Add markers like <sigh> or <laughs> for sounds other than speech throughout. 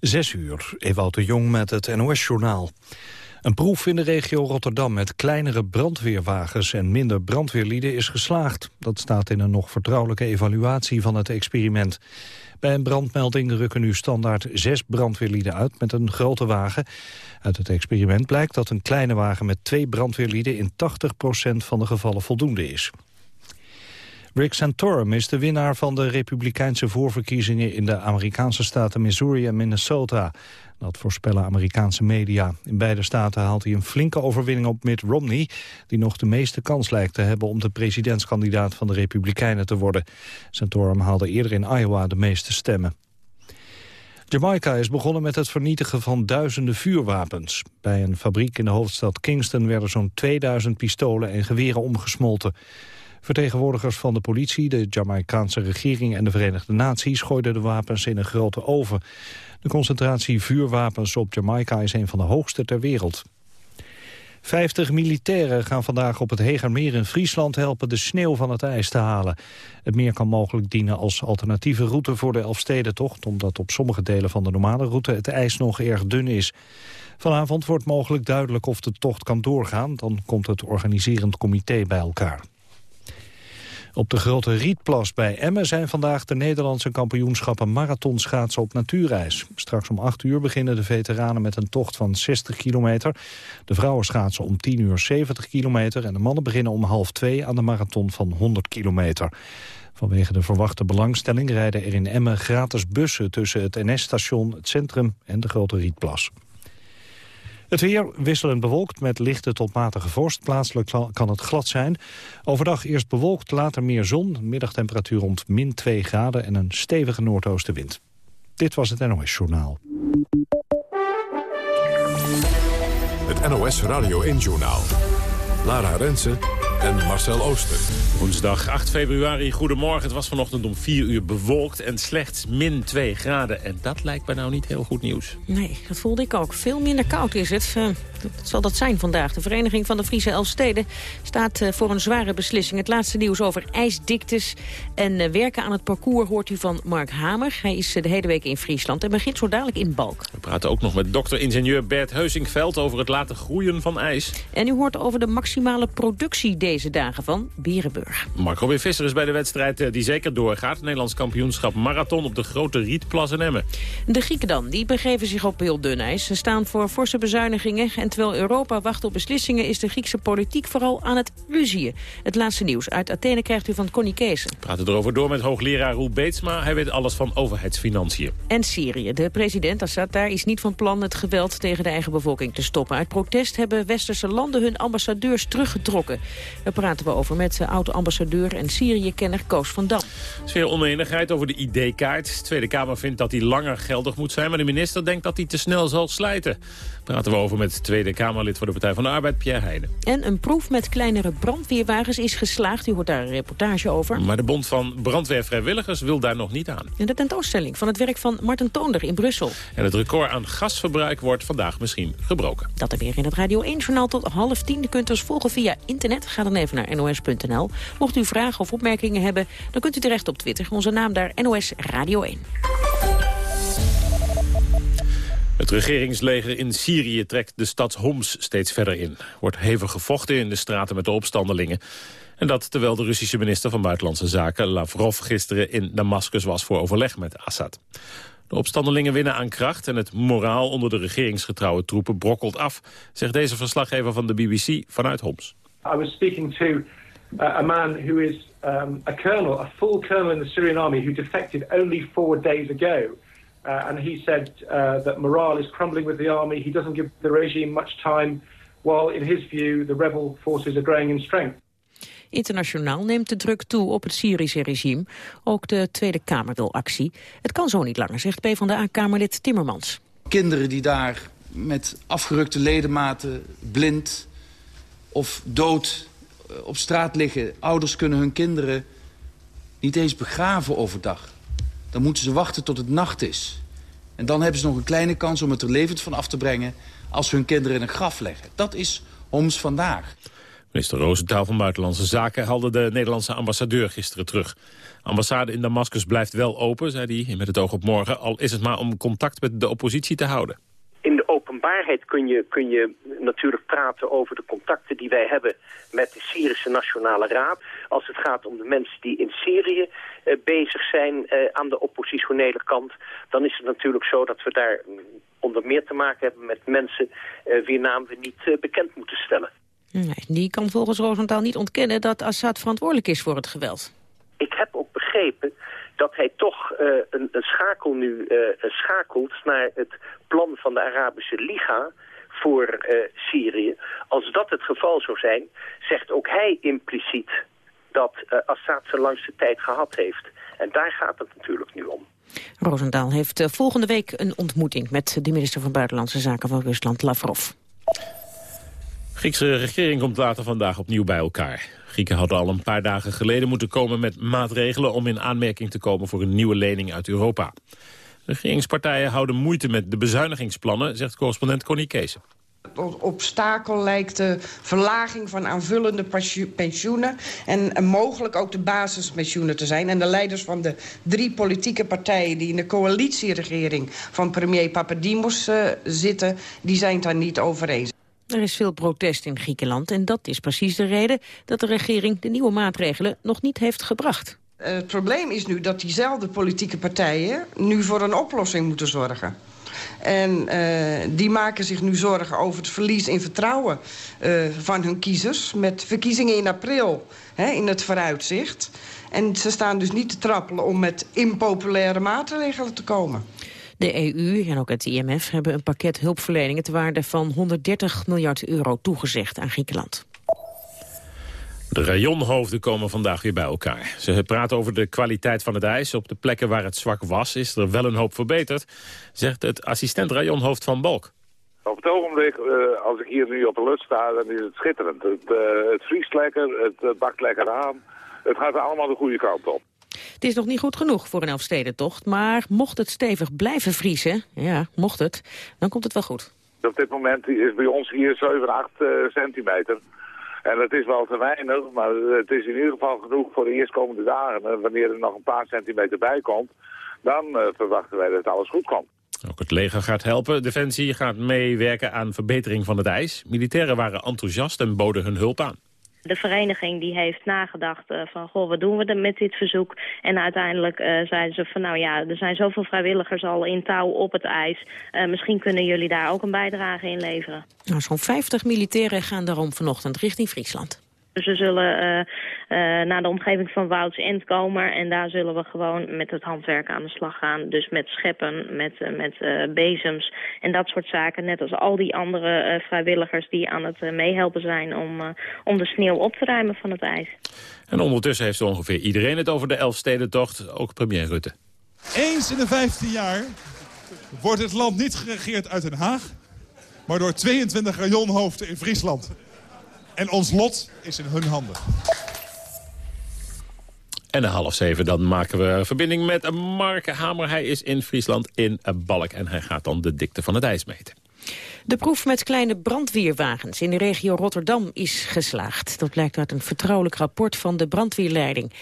Zes uur, Ewout de Jong met het NOS-journaal. Een proef in de regio Rotterdam met kleinere brandweerwagens en minder brandweerlieden is geslaagd. Dat staat in een nog vertrouwelijke evaluatie van het experiment. Bij een brandmelding rukken nu standaard zes brandweerlieden uit met een grote wagen. Uit het experiment blijkt dat een kleine wagen met twee brandweerlieden in 80% van de gevallen voldoende is. Rick Santorum is de winnaar van de republikeinse voorverkiezingen in de Amerikaanse staten Missouri en Minnesota. Dat voorspellen Amerikaanse media. In beide staten haalt hij een flinke overwinning op Mitt Romney... die nog de meeste kans lijkt te hebben om de presidentskandidaat van de Republikeinen te worden. Santorum haalde eerder in Iowa de meeste stemmen. Jamaica is begonnen met het vernietigen van duizenden vuurwapens. Bij een fabriek in de hoofdstad Kingston werden zo'n 2000 pistolen en geweren omgesmolten. Vertegenwoordigers van de politie, de Jamaicaanse regering en de Verenigde Naties gooiden de wapens in een grote oven. De concentratie vuurwapens op Jamaica is een van de hoogste ter wereld. Vijftig militairen gaan vandaag op het Hegermeer in Friesland helpen de sneeuw van het ijs te halen. Het meer kan mogelijk dienen als alternatieve route voor de Elfstedentocht, omdat op sommige delen van de normale route het ijs nog erg dun is. Vanavond wordt mogelijk duidelijk of de tocht kan doorgaan, dan komt het organiserend comité bij elkaar. Op de grote Rietplas bij Emmen zijn vandaag de Nederlandse kampioenschappen marathonschaatsen op natuurreis. Straks om 8 uur beginnen de veteranen met een tocht van 60 kilometer. De vrouwen schaatsen om 10 uur 70 kilometer en de mannen beginnen om half 2 aan de marathon van 100 kilometer. Vanwege de verwachte belangstelling rijden er in Emmen gratis bussen tussen het NS-station, het centrum en de grote Rietplas. Het weer wisselend bewolkt met lichte tot matige vorst. Plaatselijk kan het glad zijn. Overdag eerst bewolkt, later meer zon. Middagtemperatuur rond min 2 graden en een stevige noordoostenwind. Dit was het NOS Journaal. Het NOS Radio 1 Journaal. Lara Rensen en Marcel Ooster. Woensdag 8 februari, goedemorgen. Het was vanochtend om 4 uur bewolkt en slechts min 2 graden. En dat lijkt me nou niet heel goed nieuws. Nee, dat voelde ik ook. Veel minder koud is het. Uh, dat zal dat zijn vandaag. De Vereniging van de Friese Elfsteden staat uh, voor een zware beslissing. Het laatste nieuws over ijsdiktes en uh, werken aan het parcours hoort u van Mark Hamer. Hij is de hele week in Friesland en begint zo dadelijk in Balk. We praten ook nog met dokter-ingenieur Bert Heusingveld over het laten groeien van ijs. En u hoort over de maximale productie deze dagen van Bierenburg. Mark Robin Visser is bij de wedstrijd eh, die zeker doorgaat. Het Nederlands kampioenschap marathon op de grote Rietplas in Emmen. De Grieken dan, die begeven zich op heel dun ijs. Ze staan voor forse bezuinigingen. En terwijl Europa wacht op beslissingen... is de Griekse politiek vooral aan het ruzieën. Het laatste nieuws uit Athene krijgt u van Connie Kees. We praten erover door met hoogleraar Roel Beetsma. Hij weet alles van overheidsfinanciën. En Syrië. De president Assad daar is niet van plan het geweld tegen de eigen bevolking te stoppen. Uit protest hebben westerse landen hun ambassadeurs teruggetrokken. Daar praten we over met de oud-ambassadeur en Syrië-kenner Koos van Dam. Sfeer oneenigheid over de ID-kaart. De Tweede Kamer vindt dat die langer geldig moet zijn... maar de minister denkt dat hij te snel zal slijten. Praten we over met Tweede Kamerlid voor de Partij van de Arbeid, Pierre Heijden. En een proef met kleinere brandweerwagens is geslaagd. U hoort daar een reportage over. Maar de Bond van Brandweervrijwilligers wil daar nog niet aan. En de tentoonstelling van het werk van Martin Toonder in Brussel. En het record aan gasverbruik wordt vandaag misschien gebroken. Dat er weer in het Radio 1-journaal tot half tien. U kunt ons volgen via internet. Ga dan even naar nos.nl. Mocht u vragen of opmerkingen hebben, dan kunt u terecht op Twitter. Onze naam daar NOS Radio 1. Het regeringsleger in Syrië trekt de stad Homs steeds verder in. Wordt hevig gevochten in de straten met de opstandelingen. En dat terwijl de Russische minister van Buitenlandse Zaken... Lavrov gisteren in Damascus was voor overleg met Assad. De opstandelingen winnen aan kracht en het moraal onder de regeringsgetrouwe troepen brokkelt af... zegt deze verslaggever van de BBC vanuit Homs. I was speaking to uh, a man who is um, a colonel, a full colonel in the Syrian army... who defected only four days ago... Uh, and he said uh, that morale is crumbling with the army. He doesn't give the regime much time, while in his view the rebel forces are growing in strength. Internationaal neemt de druk toe op het Syrische regime. Ook de Tweede Kamer wil actie. Het kan zo niet langer, zegt PvdA-kamerlid Timmermans. Kinderen die daar met afgerukte ledematen, blind of dood uh, op straat liggen... ouders kunnen hun kinderen niet eens begraven overdag dan moeten ze wachten tot het nacht is. En dan hebben ze nog een kleine kans om het er levend van af te brengen... als hun kinderen in een graf leggen. Dat is Homs vandaag. Minister Roosentaal van Buitenlandse Zaken haalde de Nederlandse ambassadeur gisteren terug. Ambassade in Damascus blijft wel open, zei hij met het oog op morgen, al is het maar om contact met de oppositie te houden openbaarheid kun je, kun je natuurlijk praten over de contacten die wij hebben met de Syrische Nationale Raad. Als het gaat om de mensen die in Syrië uh, bezig zijn uh, aan de oppositionele kant, dan is het natuurlijk zo dat we daar onder meer te maken hebben met mensen uh, wie naam we niet bekend moeten stellen. Nee, die kan volgens Rosenthal niet ontkennen dat Assad verantwoordelijk is voor het geweld. Ik heb ook begrepen dat hij toch uh, een, een, schakel nu uh, schakelt naar het plan van de Arabische Liga voor Syrië. Als dat het geval zou zijn, zegt ook hij impliciet dat Assad zijn langste tijd gehad heeft. En daar gaat het natuurlijk nu om. Roosendaal heeft volgende week een ontmoeting met de minister van Buitenlandse Zaken van Rusland, Lavrov. Griekse regering komt later vandaag opnieuw bij elkaar. Grieken hadden al een paar dagen geleden moeten komen met maatregelen... om in aanmerking te komen voor een nieuwe lening uit Europa. Regeringspartijen houden moeite met de bezuinigingsplannen... zegt correspondent Connie Kees. Het obstakel lijkt de verlaging van aanvullende pensioenen... en mogelijk ook de basispensioenen te zijn. En de leiders van de drie politieke partijen... die in de coalitieregering van premier Papadimos uh, zitten... die zijn daar niet over eens. Er is veel protest in Griekenland en dat is precies de reden dat de regering de nieuwe maatregelen nog niet heeft gebracht. Uh, het probleem is nu dat diezelfde politieke partijen nu voor een oplossing moeten zorgen. En uh, die maken zich nu zorgen over het verlies in vertrouwen uh, van hun kiezers... met verkiezingen in april hè, in het vooruitzicht. En ze staan dus niet te trappelen om met impopulaire maatregelen te komen. De EU en ook het IMF hebben een pakket hulpverleningen... te waarde van 130 miljard euro toegezegd aan Griekenland. De rayonhoofden komen vandaag weer bij elkaar. Ze praten over de kwaliteit van het ijs. Op de plekken waar het zwak was is er wel een hoop verbeterd, zegt het assistent rayonhoofd van Balk. Op het ogenblik, uh, als ik hier nu op de lut sta, dan is het schitterend. Het, uh, het vriest lekker, het uh, bakt lekker aan. Het gaat allemaal de goede kant op. Het is nog niet goed genoeg voor een Elfstedentocht, maar mocht het stevig blijven vriezen, ja, mocht het, dan komt het wel goed. Op dit moment is bij ons hier 7, 8 uh, centimeter. En dat is wel te weinig, maar het is in ieder geval genoeg voor de eerstkomende dagen. En wanneer er nog een paar centimeter bij komt, dan uh, verwachten wij dat alles goed komt. Ook het leger gaat helpen. Defensie gaat meewerken aan verbetering van het ijs. Militairen waren enthousiast en boden hun hulp aan. De vereniging die heeft nagedacht uh, van, goh, wat doen we er met dit verzoek? En uiteindelijk uh, zeiden ze van, nou ja, er zijn zoveel vrijwilligers al in touw op het ijs. Uh, misschien kunnen jullie daar ook een bijdrage in leveren. Nou, Zo'n 50 militairen gaan daarom vanochtend richting Friesland. Dus we zullen uh, uh, naar de omgeving van Wouds End komen. En daar zullen we gewoon met het handwerk aan de slag gaan. Dus met scheppen, met, uh, met bezems en dat soort zaken. Net als al die andere vrijwilligers die aan het meehelpen zijn... Om, om de sneeuw op te ruimen van het ijs. En ondertussen heeft ongeveer iedereen het over de Elfstedentocht. Ook premier Rutte. Eens in de 15 jaar wordt het land niet geregeerd uit Den Haag... maar door 22 rajonhoofden in Friesland. En ons lot is in hun handen. En de half zeven, dan maken we verbinding met Mark Hamer. Hij is in Friesland in Balk en hij gaat dan de dikte van het ijs meten. De proef met kleine brandweerwagens in de regio Rotterdam is geslaagd. Dat blijkt uit een vertrouwelijk rapport van de brandweerleiding.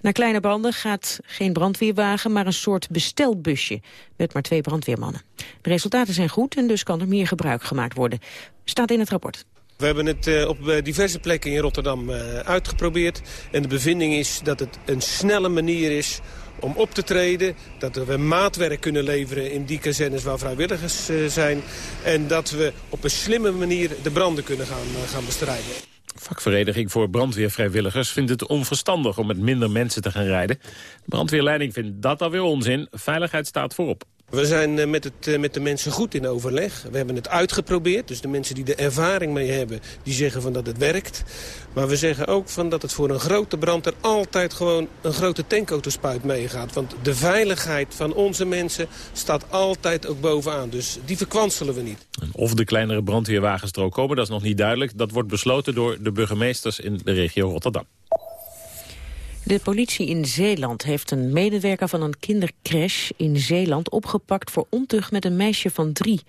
Naar kleine branden gaat geen brandweerwagen, maar een soort bestelbusje... met maar twee brandweermannen. De resultaten zijn goed en dus kan er meer gebruik gemaakt worden. Staat in het rapport. We hebben het uh, op eh, diverse plekken in Rotterdam uh, uitgeprobeerd. En de bevinding is dat het een snelle manier is om op te treden. Dat we maatwerk kunnen leveren in die kazernes waar vrijwilligers zijn. En dat we op een slimme manier de branden kunnen gaan, gaan bestrijden. Vakvereniging voor brandweervrijwilligers vindt het onverstandig om met minder mensen te gaan rijden. De brandweerleiding vindt dat alweer onzin. Veiligheid staat voorop. We zijn eh, met, het, eh, met de mensen goed in overleg. We hebben het uitgeprobeerd. Dus de mensen die de ervaring mee hebben, die zeggen van dat het werkt. Maar we zeggen ook van dat het voor een grote brand er altijd gewoon een grote tankautospuit meegaat. Want de veiligheid van onze mensen staat altijd ook bovenaan. Dus die verkwanselen we niet. Of de kleinere brandweerwagens er ook komen, dat is nog niet duidelijk. Dat wordt besloten door de burgemeesters in de regio Rotterdam. De politie in Zeeland heeft een medewerker van een kindercrash in Zeeland opgepakt voor ontucht met een meisje van drie.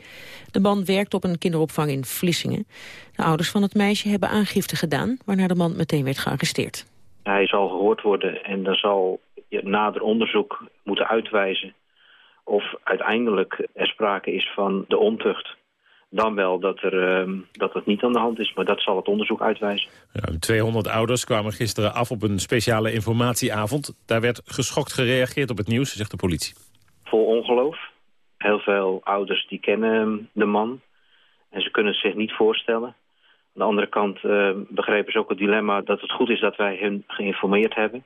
De man werkt op een kinderopvang in Vlissingen. De ouders van het meisje hebben aangifte gedaan, waarna de man meteen werd gearresteerd. Hij zal gehoord worden en dan zal nader onderzoek moeten uitwijzen of uiteindelijk er sprake is van de ontucht dan wel dat, er, uh, dat het niet aan de hand is. Maar dat zal het onderzoek uitwijzen. Ruim 200 ouders kwamen gisteren af op een speciale informatieavond. Daar werd geschokt gereageerd op het nieuws, zegt de politie. Vol ongeloof. Heel veel ouders die kennen de man. En ze kunnen het zich niet voorstellen. Aan de andere kant uh, begrepen ze ook het dilemma dat het goed is dat wij hen geïnformeerd hebben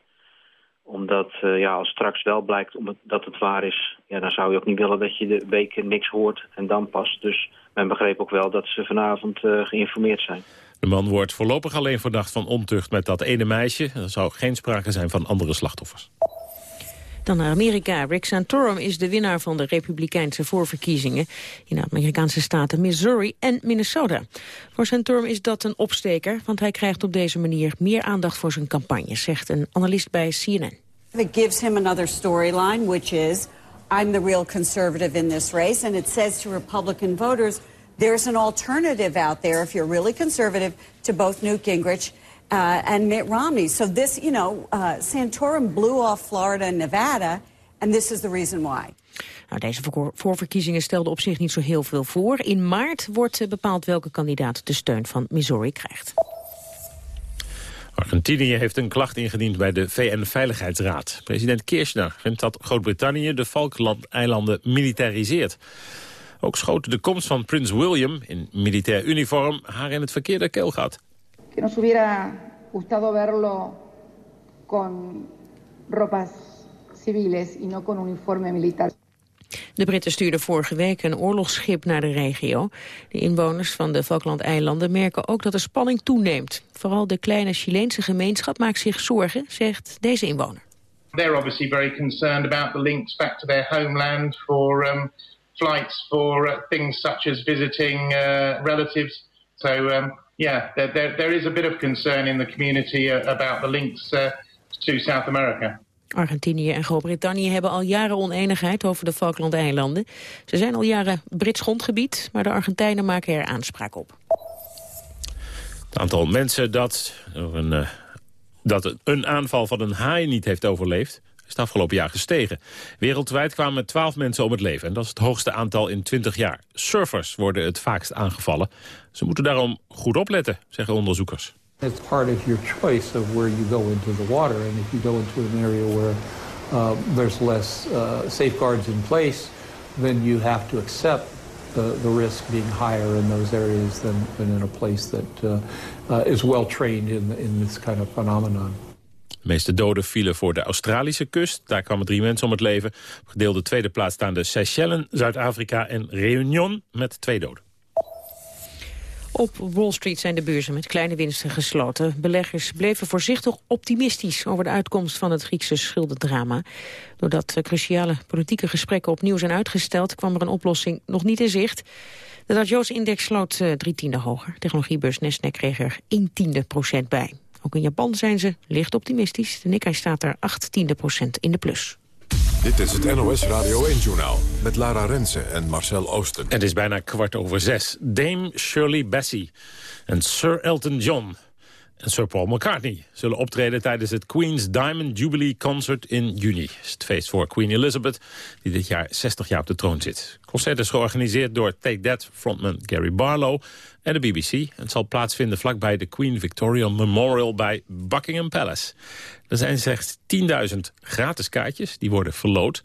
omdat uh, ja, als straks wel blijkt dat het waar is... Ja, dan zou je ook niet willen dat je de weken niks hoort en dan pas. Dus men begreep ook wel dat ze vanavond uh, geïnformeerd zijn. De man wordt voorlopig alleen verdacht van ontucht met dat ene meisje. Er zou geen sprake zijn van andere slachtoffers. Dan naar Amerika. Rick Santorum is de winnaar van de republikeinse voorverkiezingen... in de Amerikaanse staten Missouri en Minnesota. Voor Santorum is dat een opsteker, want hij krijgt op deze manier... meer aandacht voor zijn campagne, zegt een analist bij CNN. It gives him another storyline, which is... I'm the real conservative in this race, and it says to Republican voters... there's an alternative out there, if you're really conservative, to both Newt Gingrich uh, and Mitt Romney. So this, you know, uh, Santorum blew off Florida and Nevada, and this is the reason why. Nou, deze voorverkiezingen stelden op zich niet zo heel veel voor. In maart wordt uh, bepaald welke kandidaat de steun van Missouri krijgt. Argentinië heeft een klacht ingediend bij de VN-veiligheidsraad. President Kirchner vindt dat Groot-Brittannië de Falkland-eilanden militariseert. Ook schoot de komst van prins William in militair uniform haar in het verkeerde keelgat que nos hubiera gustado verlo con ropas civiles y no con uniforme militar. De Britten stuurden vorige week een oorlogsschip naar de regio. De inwoners van de Falklandeilanden merken ook dat de spanning toeneemt. Vooral de kleine Chileense gemeenschap maakt zich zorgen, zegt deze inwoner. They're obviously very concerned about the links back to their homeland for um, flights for uh, things such as visiting uh, relatives. So um, yeah, there, there, there is a bit of concern in the community uh, about the links uh, to South America. Argentinië en Groot-Brittannië hebben al jaren oneenigheid over de Falklandeilanden. Ze zijn al jaren Brits grondgebied, maar de Argentijnen maken er aanspraak op. Het aantal mensen dat een, uh, dat een aanval van een haai niet heeft overleefd is het afgelopen jaar gestegen. Wereldwijd kwamen 12 mensen om het leven. En dat is het hoogste aantal in 20 jaar. Surfers worden het vaakst aangevallen. Ze moeten daarom goed opletten, zeggen onderzoekers. It's part of your choice of where you go into the water. And if you go into an area where uh, there's less uh, safeguards in place, then you have to accept the, the risk being higher in those areas than, than in a place that uh, uh is well trained in, in this kind of phenomenon. De meeste doden vielen voor de Australische kust. Daar kwamen drie mensen om het leven. Op gedeelde tweede plaats staan de Seychellen, Zuid-Afrika en Réunion met twee doden. Op Wall Street zijn de beurzen met kleine winsten gesloten. Beleggers bleven voorzichtig optimistisch over de uitkomst van het Griekse schuldendrama. Doordat cruciale politieke gesprekken opnieuw zijn uitgesteld... kwam er een oplossing nog niet in zicht. De Dow Jones-index sloot uh, drie tiende hoger. Technologiebeurs Nasdaq kreeg er 1 tiende procent bij. Ook in Japan zijn ze licht optimistisch. De Nikkei staat er 8 tiende procent in de plus. Dit is het NOS Radio 1-journaal met Lara Rensen en Marcel Oosten. Het is bijna kwart over zes. Dame Shirley Bassey en Sir Elton John en Sir Paul McCartney zullen optreden tijdens het Queen's Diamond Jubilee Concert in juni. Het feest voor Queen Elizabeth, die dit jaar 60 jaar op de troon zit. Het concert is georganiseerd door Take That frontman Gary Barlow en de BBC. Het zal plaatsvinden vlakbij de Queen Victoria Memorial bij Buckingham Palace. Er zijn slechts 10.000 gratis kaartjes, die worden verloot.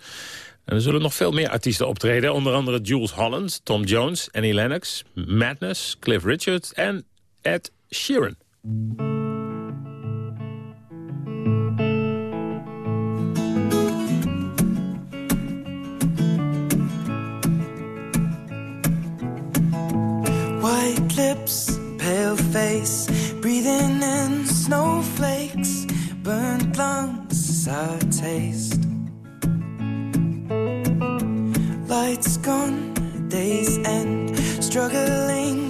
En er zullen nog veel meer artiesten optreden. Onder andere Jules Holland, Tom Jones, Annie Lennox, Madness, Cliff Richard en Ed Sheeran. White lips, pale face, breathing in snowflakes, burnt lungs, sour taste. Lights gone, days end, struggling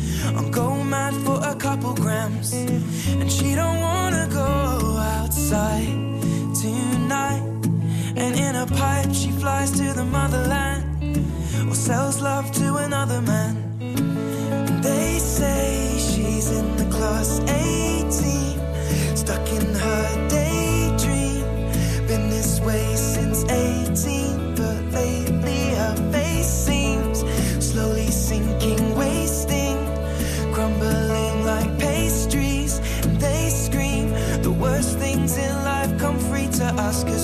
I'll go mad for a couple grams. And she don't wanna go outside tonight. And in a pipe, she flies to the motherland or sells love to another man. And they say she's in the class 18, stuck in her daydream.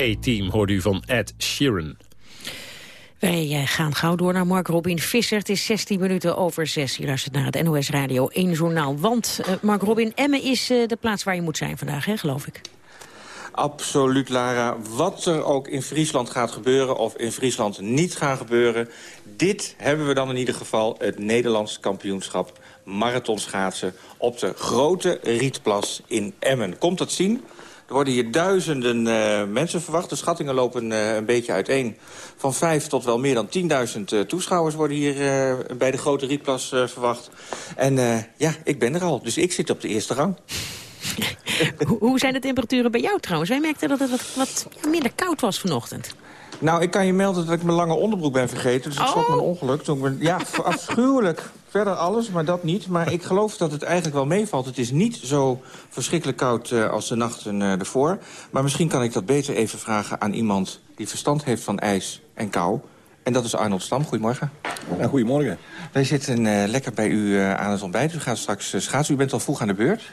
A-Team hoorde u van Ed Sheeran. Wij eh, gaan gauw door naar Mark Robin Visser. Het is 16 minuten over 6. Je luistert naar het NOS Radio 1 Journaal. Want eh, Mark Robin, Emmen is eh, de plaats waar je moet zijn vandaag, hè, geloof ik. Absoluut, Lara. Wat er ook in Friesland gaat gebeuren of in Friesland niet gaat gebeuren... dit hebben we dan in ieder geval het Nederlands kampioenschap marathonschaatsen... op de grote Rietplas in Emmen. Komt dat zien? Er worden hier duizenden eh, mensen verwacht. De schattingen lopen eh, een beetje uiteen. Van vijf tot wel meer dan 10.000 eh, toeschouwers worden hier bij de grote Rietplas verwacht. En ja, ik ben er al, dus ik zit op de eerste rang. <laughs> Hoe- zijn de temperaturen bij jou trouwens? Wij merkten dat het wat, wat minder koud was vanochtend. Nou, ik kan je melden dat ik mijn lange onderbroek ben vergeten. Dus ik schrok Oh. mijn ongeluk. Toen ik ben, ja, <laughs> afschuwelijk. Verder alles, maar dat niet. Maar ik geloof dat het eigenlijk wel meevalt. Het is niet zo verschrikkelijk koud eh, als de nachten eh, ervoor. Maar misschien kan ik dat beter even vragen aan iemand... die verstand heeft van ijs en kou. En dat is Arnold Stam. Goedemorgen. goedemorgen. Wij zitten eh, lekker bij u eh, aan het ontbijt. U gaat straks schaatsen. U bent al vroeg aan de beurt.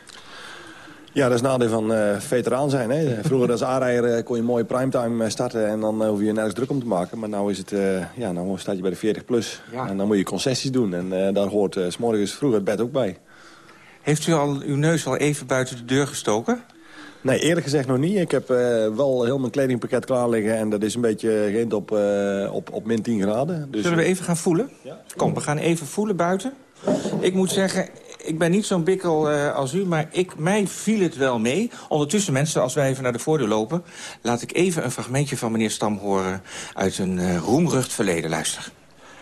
Ja, dat is nadeel van eh, veteraan zijn. Hè. Vroeger als aanrijder eh, kon je mooi primetime eh, starten... en dan hoef je nergens druk om te maken. Maar nu is het, eh, ja, nou staat je bij de 40 plus. En dan moet je concessies doen. En daar hoort eh, s morgens vroeg het bed ook bij. Heeft u al uw neus al even buiten de deur gestoken? Nee, eerlijk gezegd nog niet. Ik heb wel heel mijn kledingpakket klaar liggen... en dat is een beetje geënt op, op, op min 10 graden. Dus, Zullen we even gaan voelen? Kom, we gaan even voelen buiten. Ik moet zeggen, ik ben niet zo'n bikkel eh, als u, maar ik, mij viel het wel mee. Ondertussen, mensen, als wij even naar de voordeur lopen... laat ik even een fragmentje van meneer Stam horen uit een eh, roemrucht verleden. Luister.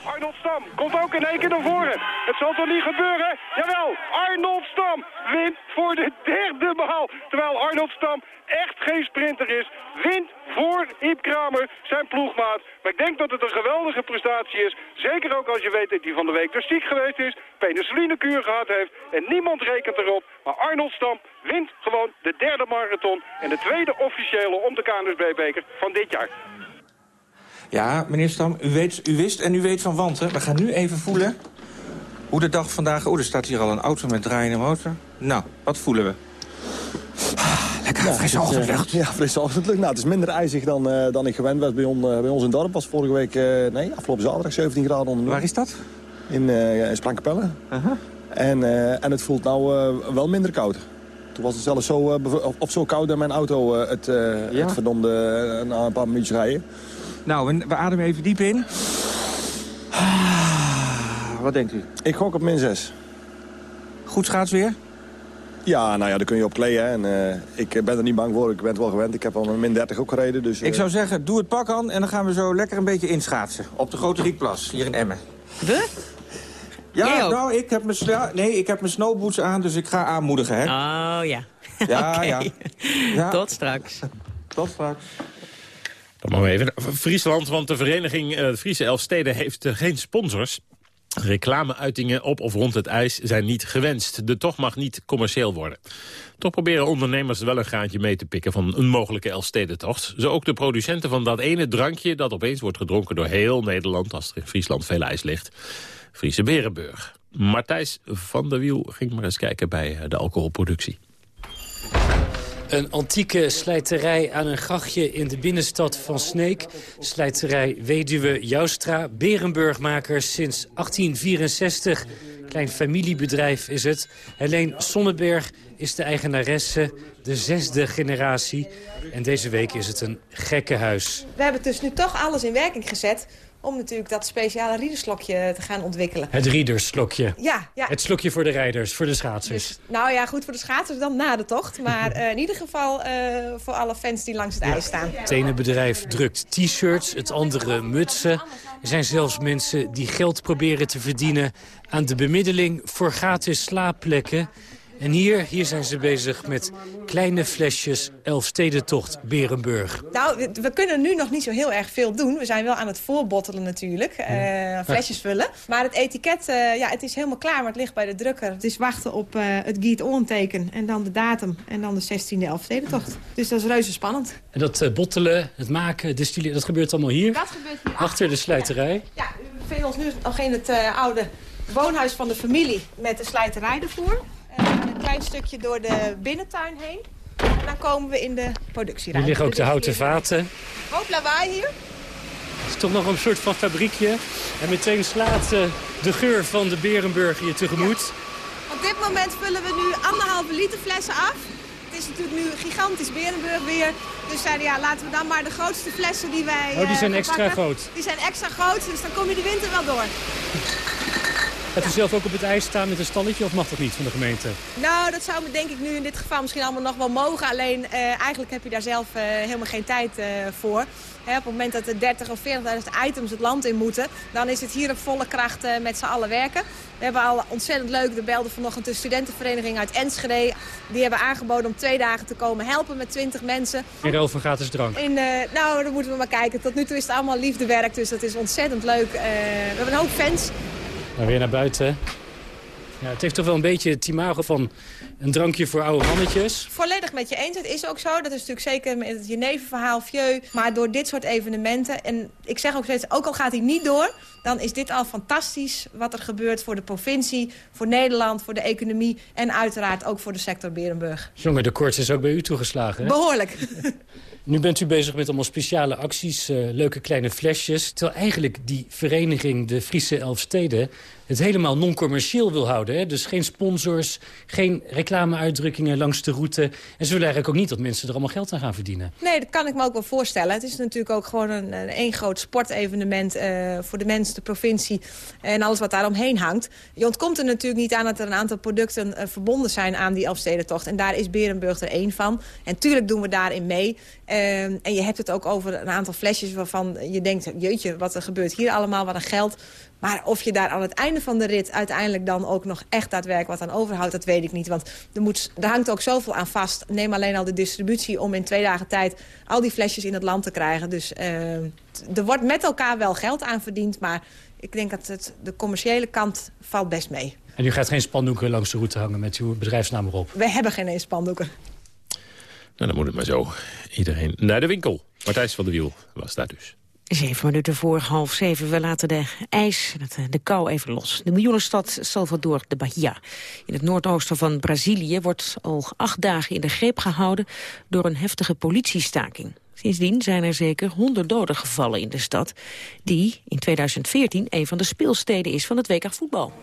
Arnold Stam komt ook in één keer naar voren. Het zal toch niet gebeuren? Jawel, Arnold Stam wint voor de derde maal. Terwijl Arnold Stam echt geen sprinter is. Wint voor Iep Kramer, zijn ploegmaat. Maar ik denk dat het een geweldige prestatie is. Zeker ook als je weet dat hij van de week door ziek geweest is. Penicillinekuur gehad heeft. En niemand rekent erop. Maar Arnold Stam wint gewoon de derde marathon. En de tweede officiële om de KNSB-beker van dit jaar. Ja, meneer Stam, u, weet, u wist en u weet van wanten. We gaan nu even voelen hoe de dag vandaag... Oh, er staat hier al een auto met draaiende motor. Nou, wat voelen we? Lekker Ja, frisse het is, eh, ochtendlucht. Ja, frisse ochtendlucht. Nou, het is minder ijzig dan, eh, dan ik gewend was bij, on, eh, bij ons in het dorp. was vorige week, eh, nee, afgelopen zaterdag 17 graden onder nul. Waar is dat? In, uh, in Sprankepelle. en, eh, en het voelt nou eh, wel minder koud. Toen was het zelfs zo, eh, of, of zo koud dat mijn auto eh, het, eh Ja? het verdomde na een paar minuutjes rijden. Nou, we, we ademen even diep in. Ah, Wat denkt u? Ik gok op min 6. Goed schaatsweer? Ja, nou ja, daar kun je op kleden. hè. En, eh, ik ben er niet bang voor, ik ben het wel gewend. Ik heb al een min 30 ook gereden. Dus, Ik eh, zou zeggen, doe het pak aan en dan gaan we zo lekker een beetje inschaatsen. Op de Grote Rietplas, hier in Emmen. We? Ja, nou, ik heb, mijn, ja, nee, ik heb mijn snowboots aan, dus ik ga aanmoedigen, hè. Oh, ja. Ja. <laughs> ja. Tot straks. Tot straks. Maar even. Friesland, want de vereniging uh, Friese Elfsteden heeft uh, geen sponsors. Reclameuitingen op of rond het ijs zijn niet gewenst. De tocht mag niet commercieel worden. Toch proberen ondernemers wel een graantje mee te pikken van een mogelijke Elfstedentocht. Zo ook de producenten van dat ene drankje dat opeens wordt gedronken door heel Nederland als er in Friesland veel ijs ligt. Friese Berenburg. Martijs van der Wiel ging maar eens kijken bij de alcoholproductie. Een antieke slijterij aan een grachtje in de binnenstad van Sneek. Slijterij Weduwe Joustra, Berenburgmakers sinds 1864. Klein familiebedrijf is het. Helene Sonneberg is de eigenaresse, de zesde generatie. En deze week is het een gekkenhuis. We hebben dus nu toch alles in werking gezet om natuurlijk dat speciale riederslokje te gaan ontwikkelen. Het riederslokje. Ja, ja. Het slokje voor de rijders, voor de schaatsers. Dus, nou ja, goed voor de schaatsers dan na de tocht. Maar uh, in ieder geval uh, voor alle fans die langs het ja. ijs staan. Het ene bedrijf drukt t-shirts, het andere mutsen. Er zijn zelfs mensen die geld proberen te verdienen... aan de bemiddeling voor gratis slaapplekken... En hier, hier zijn ze bezig met kleine flesjes Elfstedentocht Berenburg. Nou, we, kunnen nu nog niet zo heel erg veel doen. We zijn wel aan het voorbottelen natuurlijk, uh, flesjes vullen. Maar het etiket, uh, ja, het is helemaal klaar, maar het ligt bij de drukker. Het is wachten op uh, het giet teken en dan de datum en dan de 16e Elfstedentocht. Dus dat is reuze spannend. En dat bottelen, het maken, destilleren, dat gebeurt allemaal hier? Dat gebeurt hier achter de slijterij? Ja, ja we bevinden ons nu nog in het oude woonhuis van de familie met de slijterij ervoor een klein stukje door de binnentuin heen. En dan komen we in de productieruimte. Hier liggen ook de houten vaten. Hoop lawaai hier. Het is toch nog een soort van fabriekje. En meteen slaat uh, de geur van de Berenburg je tegemoet. Ja. Op dit moment vullen we nu anderhalve liter flessen af. Het is natuurlijk nu gigantisch Berenburg weer. Dus zeiden ja, laten we dan maar de grootste flessen die wij Oh, die zijn uh, extra groot. Die zijn extra groot, dus dan kom je de winter wel door. Gaat u zelf ook op het ijs staan met een stalletje of mag dat niet van de gemeente? Nou, dat zou me denk ik nu in dit geval misschien allemaal nog wel mogen. Alleen uh, eigenlijk heb je daar zelf uh, helemaal geen tijd uh, voor. Hè, op het moment dat er 30 of 40.000 items het land in moeten... dan is het hier op volle kracht met z'n allen werken. We hebben al ontzettend leuk, de belde vanochtend de studentenvereniging uit Enschede. Die hebben aangeboden om twee dagen te komen helpen met 20 mensen. In ruil van gratis drank? In, nou, dan moeten we maar kijken. Tot nu toe is het allemaal liefdewerk, dus dat is ontzettend leuk. we hebben een hoop fans. Nou, weer naar buiten. Ja, het heeft toch wel een beetje het imago van een drankje voor oude mannetjes. Volledig met je eens. Het is ook zo. Dat is natuurlijk zeker met het jeneververhaal, Vieux. Maar door dit soort evenementen... en ik zeg ook steeds, ook al gaat hij niet door... dan is dit al fantastisch wat er gebeurt voor de provincie... voor Nederland, voor de economie... en uiteraard ook voor de sector Berenburg. Jongen, de koorts is ook bij u toegeslagen, hè? Behoorlijk. <laughs> Nu bent u bezig met allemaal speciale acties, uh, leuke kleine flesjes. Terwijl eigenlijk die vereniging, de Friese Elfsteden... het helemaal non-commercieel wil houden. Hè? Dus geen sponsors, geen reclameuitdrukkingen langs de route. En ze willen eigenlijk ook niet dat mensen er allemaal geld aan gaan verdienen. Nee, dat kan ik me ook wel voorstellen. Het is natuurlijk ook gewoon een, één groot sportevenement... Uh, voor de mensen, de provincie en alles wat daar omheen hangt. Je ontkomt er natuurlijk niet aan dat er een aantal producten uh, verbonden zijn aan die Elfstedentocht. En daar is Berenburg er één van. En tuurlijk doen we daarin mee... Uh, en je hebt het ook over een aantal flesjes waarvan je denkt... jeetje, wat er gebeurt hier allemaal, wat een geld. Maar of je daar aan het einde van de rit uiteindelijk dan ook nog echt daadwerkelijk wat aan overhoudt... dat weet ik niet, want er, moet, er hangt ook zoveel aan vast. Neem alleen al de distributie om in twee dagen tijd al die flesjes in het land te krijgen. Dus uh, er wordt met elkaar wel geld aan verdiend, maar ik denk dat het, de commerciële kant valt best mee. En u gaat geen spandoeken langs de route hangen met uw bedrijfsnaam erop? We hebben geen eens spandoeken. Nou, dan moet het maar zo. Iedereen naar de winkel. Matthijs van de Wiel was daar dus. Zeven minuten voor half zeven. We laten de ijs, de kou even los. De miljoenenstad Salvador de Bahia. In het noordoosten van Brazilië wordt al acht dagen in de greep gehouden... door een heftige politiestaking. Sindsdien zijn er zeker 100 doden gevallen in de stad... die in 2014 een van de speelsteden is van het WK voetbal.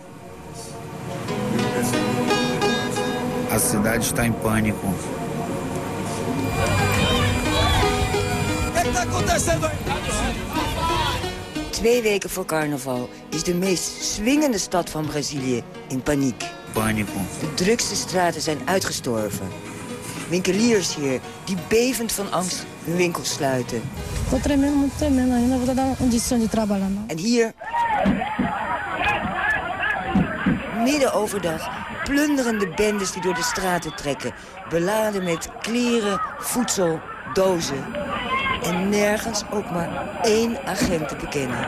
A cidade está em pânico. Twee weken voor carnaval is de meest swingende stad van Brazilië in paniek. Panico. De drukste straten zijn uitgestorven. Winkeliers hier die bevend van angst hun winkels sluiten. Um. En hier midden overdag plunderende bendes die door de straten trekken. Beladen met kleren, voedsel, dozen. En nergens ook maar één agent te bekennen.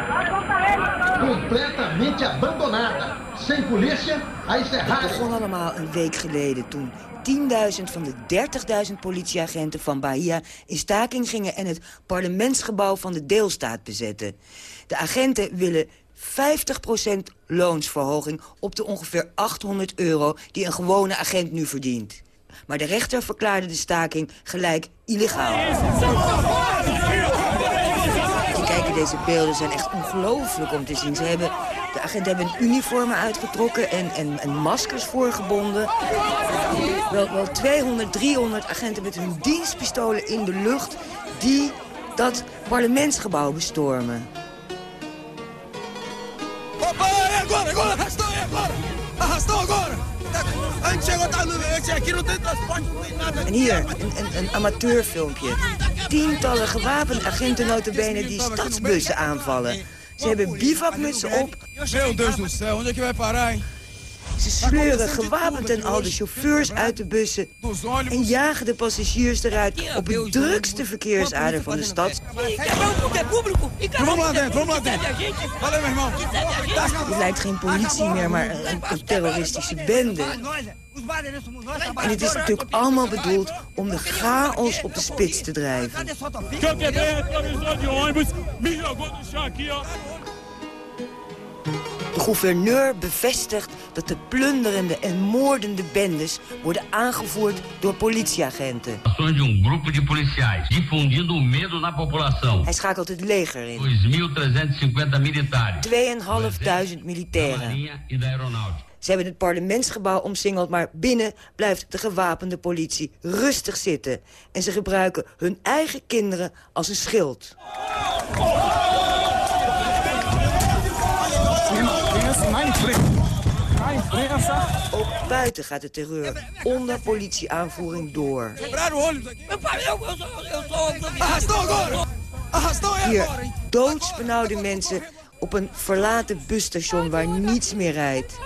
Completamente abandonada. Sem polícia, Het begon allemaal een week geleden toen 10.000 van de 30.000 politieagenten van Bahia in staking gingen en het parlementsgebouw van de deelstaat bezetten. De agenten willen 50% loonsverhoging op de ongeveer 800 euro die een gewone agent nu verdient. Maar de rechter verklaarde de staking gelijk illegaal. Je kijken, deze beelden zijn echt ongelooflijk om te zien. Hebben, de agenten hebben uniformen uitgetrokken en, en, en maskers voorgebonden. Wel, wel 200, 300 agenten met hun dienstpistolen in de lucht... die dat parlementsgebouw bestormen. Agora, agora, agora! Arrastou agora! En hier, een, een, een amateurfilmpje. Tientallen gewapende agenten notabene die stadsbussen aanvallen. Ze hebben bivakmutsen op. Meu Deus do céu, onde é que vai parar, hein? Ze sleuren gewapend en al de chauffeurs uit de bussen... en jagen de passagiers eruit op de drukste verkeersader van de stad. Het lijkt geen politie meer, maar een, een terroristische bende. En het is natuurlijk allemaal bedoeld om de chaos op de spits te drijven. De gouverneur bevestigt dat de plunderende en moordende bendes worden aangevoerd door politieagenten. de um grupo de policiais, difundindo o medo na população. Hij schakelt het leger in. 2.350 militares. 2.500 militairen. e. Ze hebben het parlementsgebouw omsingeld, maar binnen blijft de gewapende politie rustig zitten. En ze gebruiken hun eigen kinderen als een schild. Ook buiten gaat de terreur onder politieaanvoering door. Hier doodsbenauwde mensen op een verlaten busstation waar niets meer rijdt.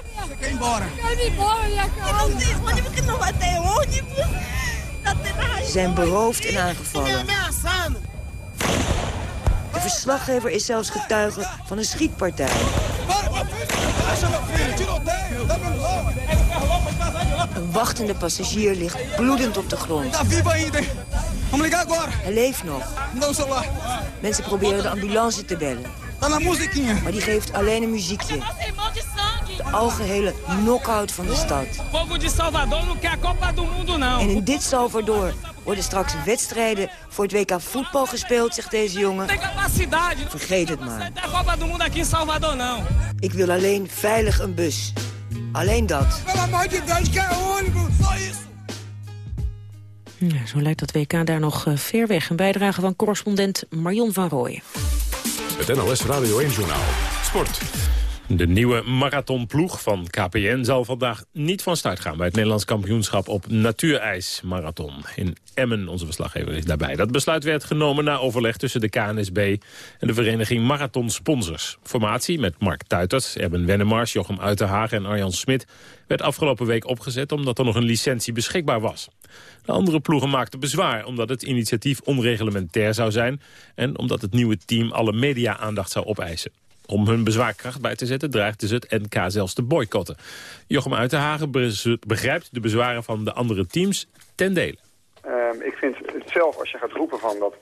Ze zijn beroofd en aangevallen. De verslaggever is zelfs getuige van een schietpartij. Een wachtende passagier ligt bloedend op de grond. Hij leeft nog. Mensen proberen de ambulance te bellen. Maar die geeft alleen een muziekje. De algehele knock-out van de stad. En in dit Salvador worden straks wedstrijden voor het WK voetbal gespeeld, zegt deze jongen. Vergeet het maar. Ik wil alleen veilig een bus. Alleen dat. Ja, zo lijkt dat WK daar nog eh, ver weg. Een bijdrage van correspondent Marion van Rooyen. Het NOS Radio 1-journaal. Sport. De nieuwe marathonploeg van KPN zal vandaag niet van start gaan... bij het Nederlands kampioenschap op natuurijs marathon. In Emmen, onze verslaggever, is daarbij. Dat besluit werd genomen na overleg tussen de KNSB... en de vereniging Marathon Sponsors. Formatie met Mark Tuitert, Erben Wennemars, Jochem Uitenhagen en Arjan Smit... werd afgelopen week opgezet omdat er nog een licentie beschikbaar was. De andere ploegen maakten bezwaar omdat het initiatief onreglementair zou zijn... en omdat het nieuwe team alle media-aandacht zou opeisen. Om hun bezwaarkracht bij te zetten dreigden ze het NK zelfs te boycotten. Jochem Uitenhagen be- begrijpt de bezwaren van de andere teams ten dele. Ehm, ik vind het zelf, als je gaat roepen van dat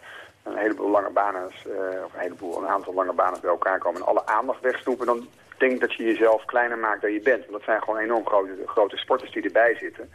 een heleboel lange banen, eh, of een heleboel, een aantal lange banen bij elkaar komen en alle aandacht wegsnoepen, dan denk dat je jezelf kleiner maakt dan je bent. Want dat zijn gewoon enorm grote, grote sporters die erbij zitten.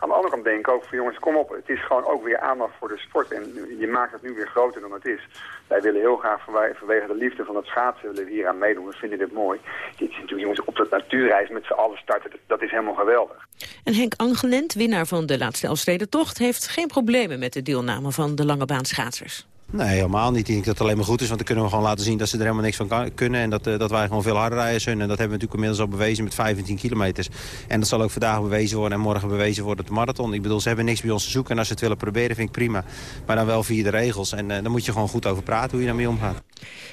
Aan de andere kant denk ik ook van jongens, kom op, het is gewoon ook weer aandacht voor de sport. En je maakt het nu weer groter dan het is. Wij willen heel graag vanwege, de liefde van het schaatsen willen we hier aan meedoen. We vinden dit mooi. Dit is natuurlijk jongens op dat natuurreis met z'n allen starten. Dat, is helemaal geweldig. En Henk Angelent, winnaar van de laatste Elfstedentocht... heeft geen problemen met de deelname van de lange baan schaatsers. Nee, helemaal niet. Ik denk dat het alleen maar goed is, want dan kunnen we gewoon laten zien dat ze er helemaal niks van kunnen. En dat, eh, dat wij gewoon veel harder rijden zijn. En dat hebben we natuurlijk inmiddels al bewezen met 15 kilometers. En dat zal ook vandaag bewezen worden en morgen bewezen worden de marathon. Ik bedoel, ze hebben niks bij ons te zoeken. En als ze het willen proberen, vind ik prima. Maar dan wel via de regels. En eh, daar moet je gewoon goed over praten hoe je daarmee omgaat.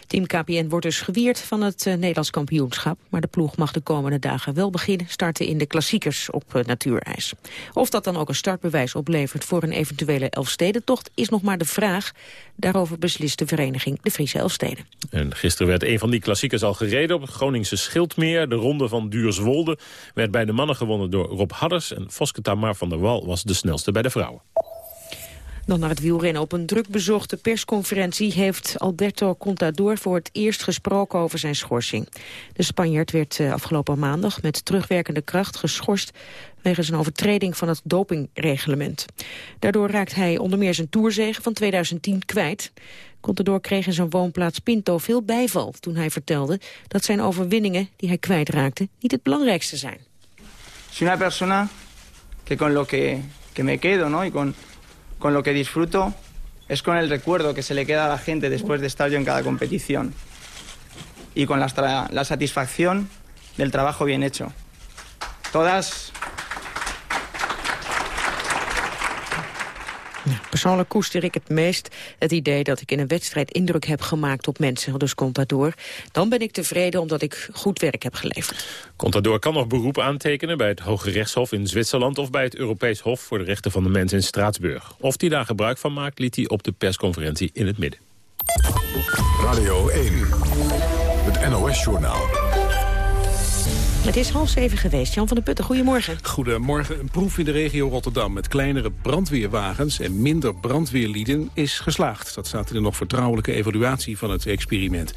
Team KPN wordt dus gewierd van het uh, Nederlands kampioenschap. Maar de ploeg mag de komende dagen wel beginnen starten in de klassiekers op natuurijs. Of dat dan ook een startbewijs oplevert voor een eventuele Elfstedentocht is nog maar de vraag. Daarover beslist de vereniging de Friese Elfsteden. En gisteren werd een van die klassiekers al gereden op het Groningse Schildmeer. De ronde van Duurswolde werd bij de mannen gewonnen door Rob Hadders. En Voske Tamar van der Wal was de snelste bij de vrouwen. Dan naar het wielrennen. Op een druk bezochte persconferentie heeft Alberto Contador voor het eerst gesproken over zijn schorsing. De Spanjaard werd eh, afgelopen maandag met terugwerkende kracht geschorst wegens een overtreding van het dopingreglement. Daardoor raakt hij onder meer zijn toerzegen van 2010 kwijt. Contador kreeg in zijn woonplaats Pinto veel bijval toen hij vertelde dat zijn overwinningen die hij kwijtraakte niet het belangrijkste zijn. Soy una persona que con lo que, que me quedo, ¿no? Y con con lo que disfruto es con el recuerdo que se le queda a la gente después de estar yo en cada competición y con la, la satisfacción del trabajo bien hecho. Todas persoonlijk koester ik het meest het idee dat ik in een wedstrijd indruk heb gemaakt op mensen. Dus Contador. Dan ben ik tevreden omdat ik goed werk heb geleverd. Contador kan nog beroep aantekenen bij het Hoge Rechtshof in Zwitserland... of bij het Europees Hof voor de Rechten van de Mens in Straatsburg. Of hij daar gebruik van maakt, liet hij op de persconferentie in het midden. Radio 1, het NOS-journaal. Het is half zeven geweest. Jan van der Putten, goedemorgen. Goedemorgen. Een proef in de regio Rotterdam met kleinere brandweerwagens en minder brandweerlieden is geslaagd. Dat staat in de nog vertrouwelijke evaluatie van het experiment.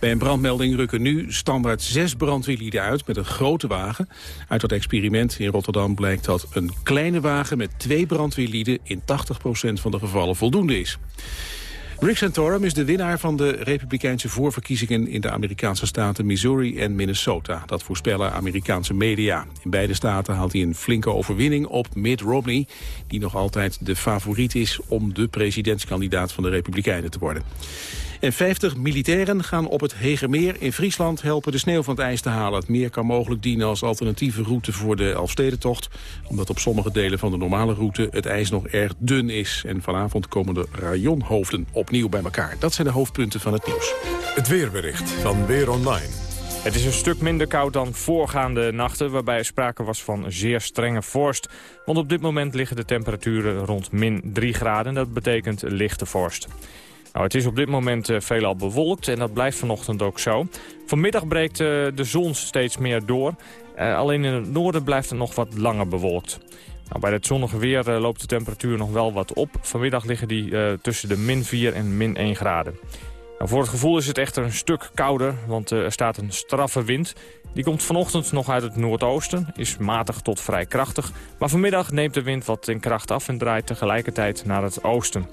Bij een brandmelding rukken nu standaard zes brandweerlieden uit met een grote wagen. Uit dat experiment in Rotterdam blijkt dat een kleine wagen met twee brandweerlieden in 80% van de gevallen voldoende is. Rick Santorum is de winnaar van de republikeinse voorverkiezingen in de Amerikaanse staten Missouri en Minnesota. Dat voorspellen Amerikaanse media. In beide staten haalt hij een flinke overwinning op Mitt Romney, die nog altijd de favoriet is om de presidentskandidaat van de Republikeinen te worden. En 50 militairen gaan op het Hegermeer in Friesland helpen de sneeuw van het ijs te halen. Het meer kan mogelijk dienen als alternatieve route voor de Elfstedentocht. Omdat op sommige delen van de normale route het ijs nog erg dun is. En vanavond komen de rayonhoofden opnieuw bij elkaar. Dat zijn de hoofdpunten van het nieuws. Het weerbericht van Weer Online. Het is een stuk minder koud dan voorgaande nachten... waarbij er sprake was van zeer strenge vorst. Want op dit moment liggen de temperaturen rond min 3 graden. Dat betekent lichte vorst. Nou, het is op dit moment uh, veelal bewolkt en dat blijft vanochtend ook zo. Vanmiddag breekt uh, de zon steeds meer door. Uh, alleen in het noorden blijft het nog wat langer bewolkt. Nou, bij het zonnige weer loopt de temperatuur nog wel wat op. Vanmiddag liggen die tussen de min 4 en min 1 graden. Nou, voor het gevoel is het echter een stuk kouder, want er staat een straffe wind. Die komt vanochtend nog uit het noordoosten, is matig tot vrij krachtig. Maar vanmiddag neemt de wind wat in kracht af en draait tegelijkertijd naar het oosten.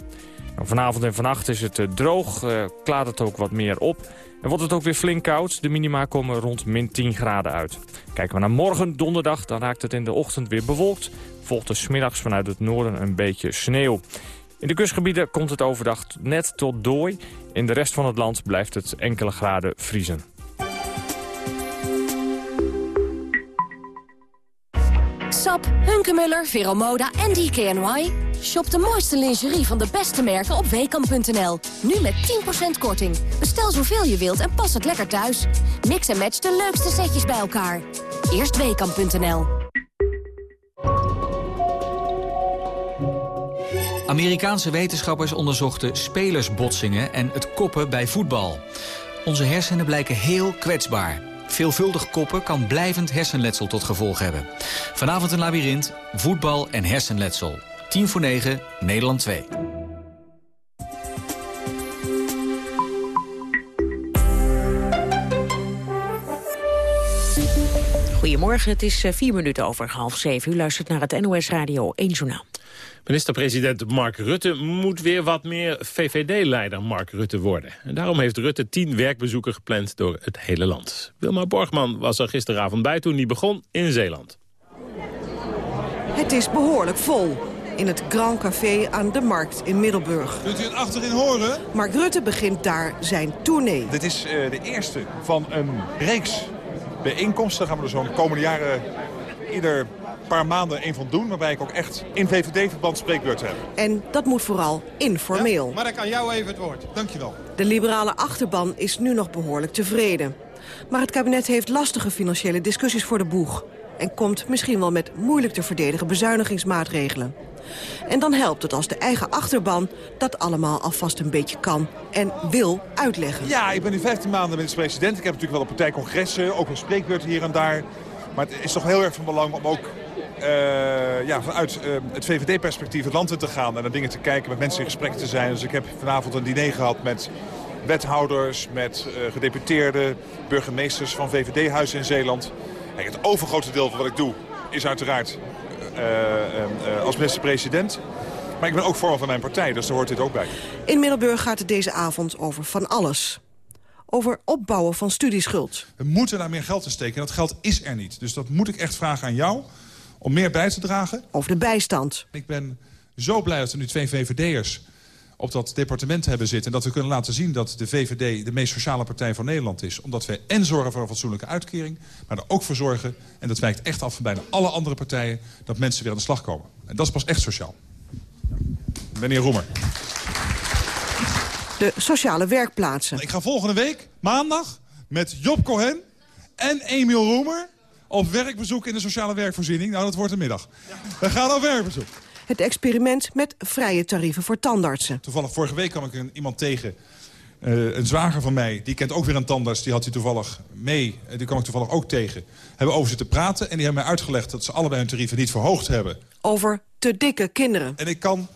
Vanavond en vannacht is het eh, droog, uh, klaart het ook wat meer op. En wordt het ook weer flink koud. De minima komen rond min 10 graden uit. Kijken we naar morgen, donderdag, dan raakt het in de ochtend weer bewolkt. Volgt er smiddags vanuit het noorden een beetje sneeuw. In de kustgebieden komt het overdag net tot dooi. In de rest van het land blijft het enkele graden vriezen. Sap, Hunkemuller, Veromoda en DKNY. Shop de mooiste lingerie van de beste merken op weekamp.nl. Nu met 10% korting. Bestel zoveel je wilt en pas het lekker thuis. Mix en match de leukste setjes bij elkaar. Eerst weekamp.nl. Amerikaanse wetenschappers onderzochten spelersbotsingen en het koppen bij voetbal. Onze hersenen blijken heel kwetsbaar. Veelvuldig koppen kan blijvend hersenletsel tot gevolg hebben. Vanavond een labyrint, voetbal en hersenletsel. 10 voor 9, Nederland 2. Goedemorgen, het is eh, vier minuten over half zeven. U luistert naar het NOS Radio 1 Journaal. Minister-president Mark Rutte moet weer wat meer VVD-leider Mark Rutte worden. En daarom heeft Rutte tien werkbezoeken gepland door het hele land. Wilma Borgman was er gisteravond bij toen hij begon in Zeeland. Het is behoorlijk vol in het Grand Café aan de Markt in Middelburg. Kunt u het achterin horen? Mark Rutte begint daar zijn tournee. Dit is uh, de eerste van een reeks bijeenkomsten. Gaan we er zo'n komende jaren ieder paar maanden een van doen... waarbij ik ook echt in VVD-verband spreekbeurt heb. En dat moet vooral informeel. maar ik aan jou even het woord. Dankjewel. De liberale achterban is nu nog behoorlijk tevreden. Maar het kabinet heeft lastige financiële discussies voor de boeg. En komt misschien wel met moeilijk te verdedigen bezuinigingsmaatregelen. En dan helpt het als de eigen achterban dat allemaal alvast een beetje kan en wil uitleggen. Ja, ik ben nu 15 maanden minister-president. Ik heb natuurlijk wel op partijcongressen, ook wel spreekbeurten hier en daar. Maar het is toch heel erg van belang om ook uh, ja, vanuit uh, het VVD-perspectief het land in te gaan... en naar dingen te kijken, met mensen in gesprek te zijn. Dus ik heb vanavond een diner gehad met wethouders, met uh, gedeputeerden... burgemeesters van VVD-huizen in Zeeland. Het overgrote deel van wat ik doe is uiteraard als minister-president... Maar ik ben ook vorm van mijn partij, dus daar hoort dit ook bij. In Middelburg gaat het deze avond over van alles over opbouwen van studieschuld. We moeten daar meer geld in steken en dat geld is er niet. Dus dat moet ik echt vragen aan jou om meer bij te dragen. Over de bijstand. Ik ben zo blij dat er nu twee VVD'ers op dat departement hebben zitten... en dat we kunnen laten zien dat de VVD de meest sociale partij van Nederland is. Omdat wij en zorgen voor een fatsoenlijke uitkering... maar er ook voor zorgen, en dat wijkt echt af van bijna alle andere partijen... dat mensen weer aan de slag komen. En dat is pas echt sociaal. Meneer Roemer de sociale werkplaatsen. Ik ga volgende week, maandag, met Job Cohen en Emiel Roemer... op werkbezoek in de sociale werkvoorziening. Nou, dat wordt een middag. We gaan op werkbezoek. Het experiment met vrije tarieven voor tandartsen. Toevallig vorige week kwam ik een, iemand tegen... Uh, een zwager van mij, die kent ook weer een tandarts. Die had hij toevallig mee. Die kwam ik toevallig ook tegen. Hebben over zitten praten. En die hebben mij uitgelegd dat ze allebei hun tarieven niet verhoogd hebben. Over te dikke kinderen. En ik kan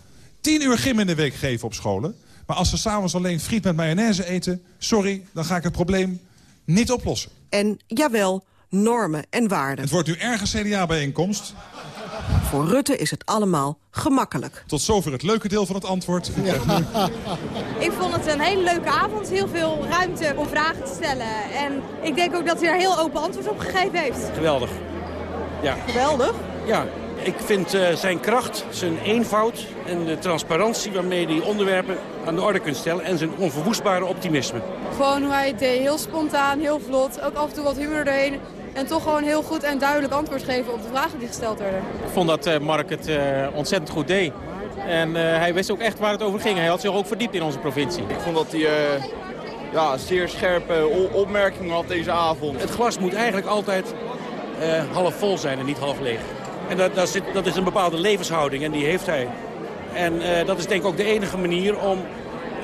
tien uur gym in de week geven op scholen. Maar als ze s'avonds alleen friet met mayonaise eten... sorry, dan ga ik het probleem niet oplossen. En jawel, normen en waarden. Het wordt nu ergens CDA-bijeenkomst. Voor Rutte is het allemaal gemakkelijk. Tot zover het leuke deel van het antwoord. Ik vond het een hele leuke avond. Heel veel ruimte om vragen te stellen. En ik denk ook dat hij er heel open antwoord op gegeven heeft. Geweldig. Ja. Geweldig? Ja, ik vind uh, zijn kracht, zijn eenvoud en de transparantie waarmee hij onderwerpen aan de orde kunt stellen. En zijn onverwoestbare optimisme. Gewoon hoe hij het deed. Heel spontaan, heel vlot. Ook af en toe wat humor erheen. En toch gewoon heel goed en duidelijk antwoord geven op de vragen die gesteld werden. Ik vond dat uh, Mark het uh, ontzettend goed deed. En hij wist ook echt waar het over ging. Hij had zich ook verdiept in onze provincie. Ik vond dat hij ja, zeer scherpe opmerkingen had deze avond. Het glas moet eigenlijk altijd half vol zijn en niet half leeg. En dat, dat, zit, dat is een bepaalde levenshouding en die heeft hij. En uh, dat is denk ik ook de enige manier om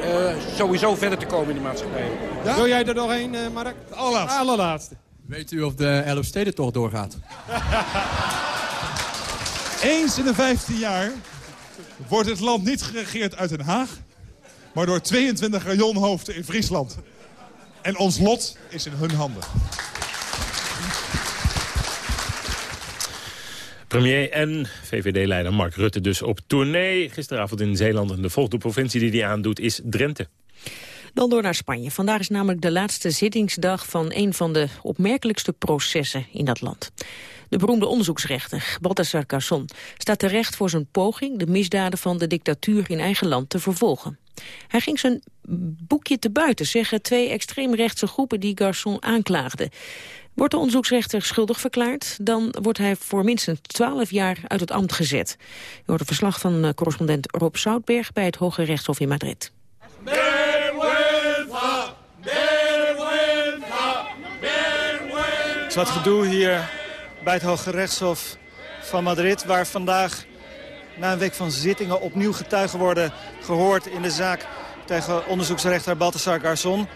uh, sowieso verder te komen in de maatschappij. Ja? Wil jij er nog een, uh, Mark? De allerlaatste. allerlaatste. Weet u of de toch doorgaat? <laughs> Eens in de 15 jaar wordt het land niet geregeerd uit Den Haag... maar door 22 rajonhoofden in Friesland. En ons lot is in hun handen. Premier en VVD-leider Mark Rutte dus op tournee. Gisteravond in Zeeland en de volgende provincie die hij aandoet is Drenthe. Dan door naar Spanje. Vandaag is namelijk de laatste zittingsdag van een van de opmerkelijkste processen in dat land. De beroemde onderzoeksrechter, Baltasar Garzón, staat terecht voor zijn poging de misdaden van de dictatuur in eigen land te vervolgen. Hij ging zijn boekje te buiten, zeggen twee extreemrechtse groepen die Garzón aanklaagden. Wordt de onderzoeksrechter schuldig verklaard, dan wordt hij voor minstens 12 jaar uit het ambt gezet. Hoort een verslag van uh, correspondent Rob Zoutberg bij het Hoge Rechtshof in Madrid. Het is wat gedoe hier bij het Hoge Rechtshof van Madrid... waar vandaag na een week van zittingen opnieuw getuigen worden gehoord... in de zaak tegen onderzoeksrechter Baltasar Garzon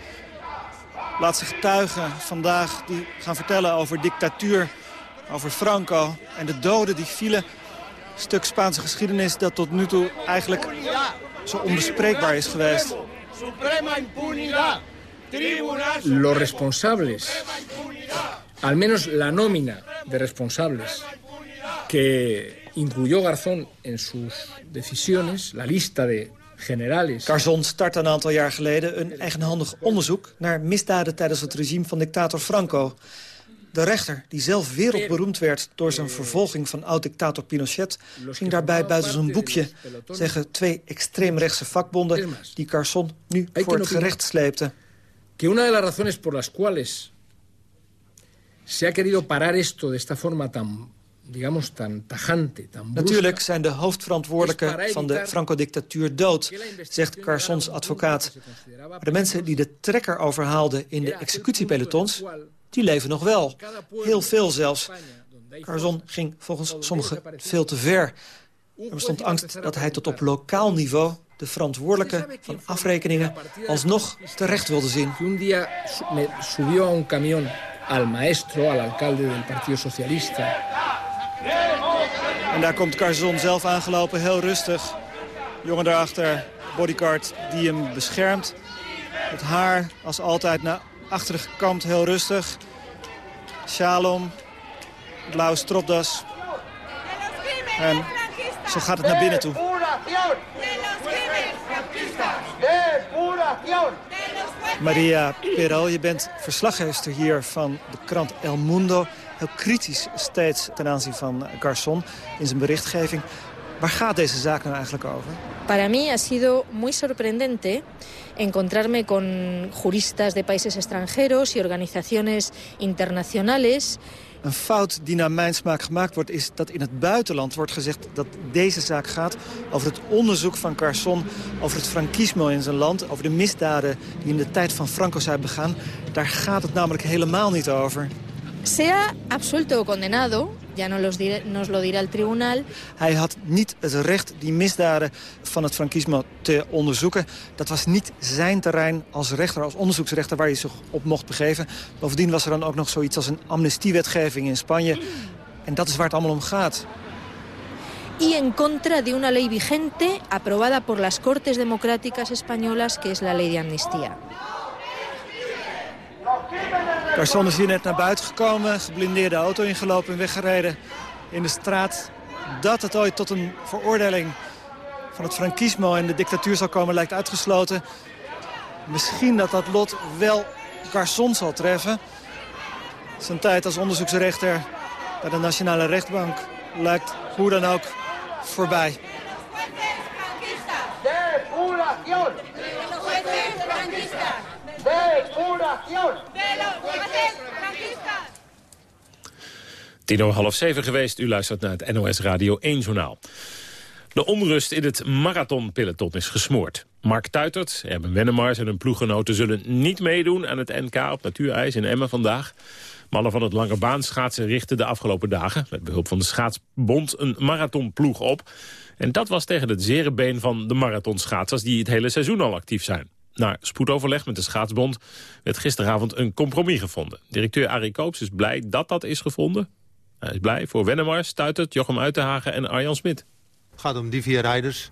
laatste getuigen vandaag die gaan vertellen over dictatuur, over Franco en de doden die vielen. Een stuk Spaanse geschiedenis dat tot nu toe eigenlijk zo onbespreekbaar is geweest. Los responsables, al menos la nómina de responsables que incluyó Garzón en sus decisiones, la lista de generales. Garzon startte een aantal jaar geleden een eigenhandig onderzoek... naar misdaden tijdens het regime van dictator Franco. De rechter, die zelf wereldberoemd werd door zijn vervolging van oud-dictator Pinochet... ging daarbij buiten zijn boekje, zeggen twee extreemrechtse vakbonden... die Garzon nu voor het gerecht sleepten. Que una de las razones por las cuales se ha querido parar esto de esta forma tan digamos, tan tajante, tan brusca. Natuurlijk zijn de hoofdverantwoordelijken van de Franco-dictatuur dood, zegt Carsons advocaat. Maar de mensen die de trekker overhaalden in de executiepelotons, die leven nog wel. Heel veel zelfs. Carson ging volgens sommigen veel te ver. Er bestond angst dat hij tot op lokaal niveau de verantwoordelijke van afrekeningen alsnog terecht wilde zien. Un día me subió a un camión al maestro, al alcalde del Partido Socialista. En daar komt Carzon zelf aangelopen, heel rustig. Jongen daarachter, bodyguard die hem beschermt. Het haar, als altijd, naar achteren gekamd, heel rustig. Shalom, blauwe stropdas. En zo gaat het naar binnen toe. Maria Peral, je bent verslaggever hier van de krant El Mundo. Heel kritisch steeds ten aanzien van Garçon in zijn berichtgeving. Waar gaat deze zaak nou eigenlijk over? Para mí ha sido muy sorprendente encontrarme con juristas de países extranjeros y organizaciones internacionales een fout die naar mijn smaak gemaakt wordt... is dat in het buitenland wordt gezegd dat deze zaak gaat... over het onderzoek van Carson, over het frankismo in zijn land... over de misdaden die in de tijd van Franco zijn begaan. Daar gaat het namelijk helemaal niet over. Sea absuelto o condenado, ya no los diré, nos lo dirá el tribunal. Hij had niet het recht die misdaden van het frankismo te onderzoeken. Dat was niet zijn terrein als rechter, als onderzoeksrechter waar hij zich op mocht begeven. Bovendien was er dan ook nog zoiets als een amnestiewetgeving in Spanje. En dat is waar het allemaal om gaat. y en contra de una ley vigente aprobada por las Cortes Democráticas Españolas, que es la ley de amnistía. Garçon is hier net naar buiten gekomen, geblindeerde auto ingelopen en weggereden in de straat. Dat het ooit tot een veroordeling van het frankismo en de dictatuur zal komen lijkt uitgesloten. Misschien dat dat lot wel Garçon zal treffen. Zijn tijd als onderzoeksrechter bij de Nationale Rechtbank lijkt hoe dan ook voorbij. Tien over half zeven geweest. U luistert naar het NOS Radio 1 journaal. De onrust in het marathonpeloton is gesmoord. Mark Tuitert, Erben Wennemars en hun ploeggenoten zullen niet meedoen aan het NK op natuurijs in Emmen vandaag. Mannen van het lange baanschaatsen richten de afgelopen dagen... met behulp van de schaatsbond een marathonploeg op. En dat was tegen het zere been van de marathonschaatsers... die het hele seizoen al actief zijn. Na spoedoverleg met de schaatsbond werd gisteravond een compromis gevonden. Directeur Arie Koops is blij dat dat is gevonden. Hij is blij voor Wennemars, Stuitert, Jochem Uitenhagen en Arjan Smit. Het gaat om die vier rijders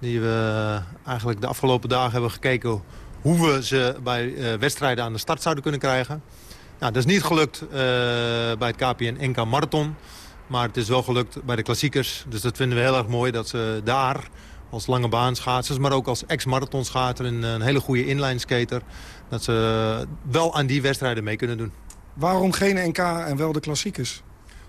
die we eigenlijk de afgelopen dagen hebben gekeken... hoe we ze bij uh, wedstrijden aan de start zouden kunnen krijgen. Nou, dat is niet gelukt uh, bij het KPN NK Marathon. Maar het is wel gelukt bij de klassiekers. Dus dat vinden we heel erg mooi dat ze daar als lange baanschaatsers... maar ook als ex-marathonschater en een hele goede inlineskater... dat ze wel aan die wedstrijden mee kunnen doen. Waarom geen NK en wel de klassiekers?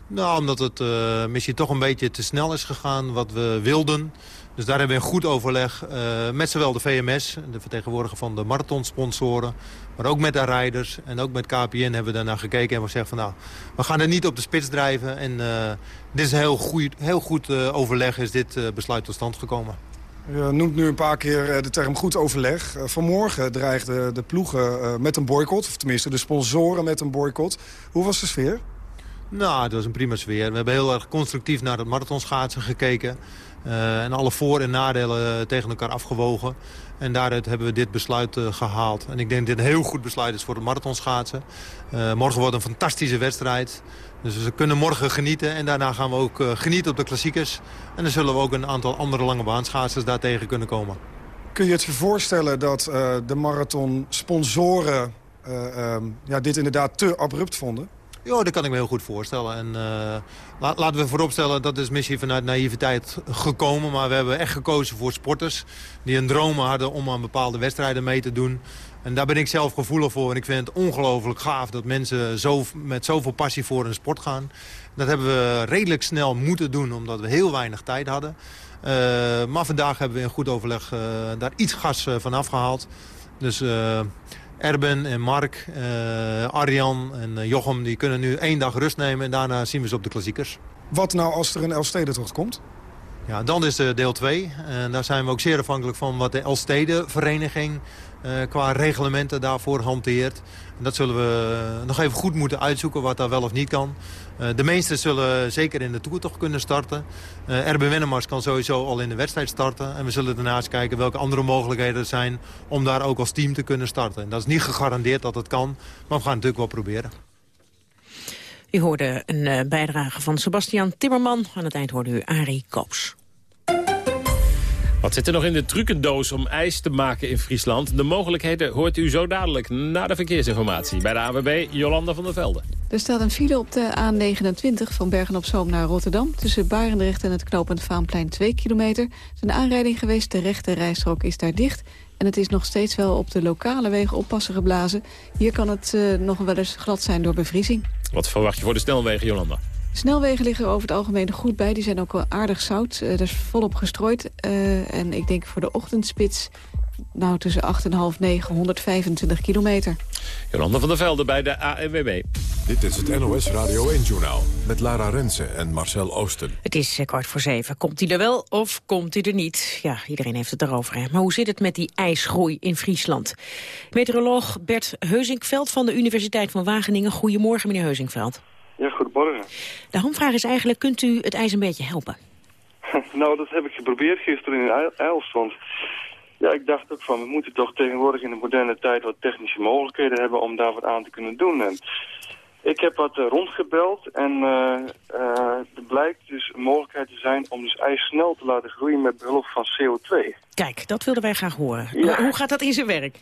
Nou, omdat het uh, misschien toch een beetje te snel is gegaan wat we wilden. Dus daar hebben we een goed overleg uh, met zowel de VMS, de vertegenwoordiger van de marathonsponsoren... maar ook met de rijders en ook met KPN hebben we daarnaar gekeken... en we zeggen van nou, we gaan er niet op de spits drijven. En uh, dit is een heel goed, heel goed overleg, is dit besluit tot stand gekomen. Je noemt nu een paar keer de term goed overleg. Vanmorgen dreigden de ploegen met een boycott, of tenminste de sponsoren met een boycott. Hoe was de sfeer? Nou, het was een prima sfeer. We hebben heel erg constructief naar het marathonschaatsen gekeken. En alle voor- en nadelen tegen elkaar afgewogen. En daaruit hebben we dit besluit gehaald. En ik denk dat dit een heel goed besluit is voor het marathonschaatsen. Morgen wordt een fantastische wedstrijd. Dus we kunnen morgen genieten. En daarna gaan we ook genieten op de klassiekers. En dan zullen we ook een aantal andere lange baanschaatsers daartegen kunnen komen. Kun je het je voorstellen dat de marathon sponsoren um, ja, dit inderdaad te abrupt vonden? Ja, dat kan ik me heel goed voorstellen. En, uh, la laten we vooropstellen, dat is misschien vanuit naïviteit gekomen. Maar we hebben echt gekozen voor sporters die een droom hadden om aan bepaalde wedstrijden mee te doen. En daar ben ik zelf gevoelig voor. En ik vind het ongelooflijk gaaf dat mensen zo, met zoveel passie voor een sport gaan. Dat hebben we redelijk snel moeten doen, omdat we heel weinig tijd hadden. Uh, maar vandaag hebben we in goed overleg uh, daar iets gas van afgehaald. Dus... Erben en Mark, uh, Arjan en Jochem die kunnen nu één dag rust nemen... en daarna zien we ze op de klassiekers. Wat nou als er een Elfstedentocht komt? Ja, dan is de deel 2. En daar zijn we ook zeer afhankelijk van wat de Elfstedenvereniging uh, qua reglementen daarvoor hanteert. Dat zullen we nog even goed moeten uitzoeken wat daar wel of niet kan. Uh, de meesten zullen zeker in de Tour toch kunnen starten. Erben Wennemars kan sowieso al in de wedstrijd starten. En we zullen daarnaast kijken welke andere mogelijkheden er zijn om daar ook als team te kunnen starten. En dat is niet gegarandeerd dat het kan, maar we gaan het natuurlijk wel proberen. U hoorde een bijdrage van Sebastian Timmerman. Aan het eind hoorde u Arie Koops. Wat zit er nog in de trucendoos om ijs te maken in Friesland? De mogelijkheden hoort u zo dadelijk na de verkeersinformatie. Bij de AWB Jolanda van der Velde. Er staat een file op de A29 van Bergen-op-Zoom naar Rotterdam... tussen Barendrecht en het knooppunt Vaanplein 2 kilometer. Er is een aanrijding geweest, de rechte rijstrook is daar dicht... En het is nog steeds wel op de lokale wegen oppassen geblazen. Hier kan het uh, nog wel eens glad zijn door bevriezing. Wat verwacht je voor de snelwegen, Jolanda? Snelwegen liggen er over het algemeen goed bij. Die zijn ook wel aardig zout. Uh, er is volop gestrooid. Uh, en ik denk voor de ochtendspits... nou tussen 8 en half 9, 125 kilometer. Jolanda van der Velde bij de ANWB. Dit is het NOS Radio 1-journaal met Lara Rensen en Marcel Oosten. Het is kwart voor zeven. Komt hij er wel of komt hij er niet? Ja, iedereen heeft het erover. Hè? Maar hoe zit het met die ijsgroei in Friesland? Meteoroloog Bert Heusinkveld van de Universiteit van Wageningen. Goedemorgen, meneer Heusinkveld. Ja, goedemorgen. De hamvraag is eigenlijk, kunt u het ijs een beetje helpen? <laughs> nou, dat heb ik geprobeerd gisteren in IJls, want ja, ik dacht ook van, we moeten toch tegenwoordig in de moderne tijd wat technische mogelijkheden hebben om daar wat aan te kunnen doen. En ik heb wat uh, rondgebeld en uh, uh, er blijkt dus een mogelijkheid te zijn om dus ijs snel te laten groeien met behulp van CO2. Kijk, dat wilden wij graag horen. Ja. Hoe gaat dat in zijn werk?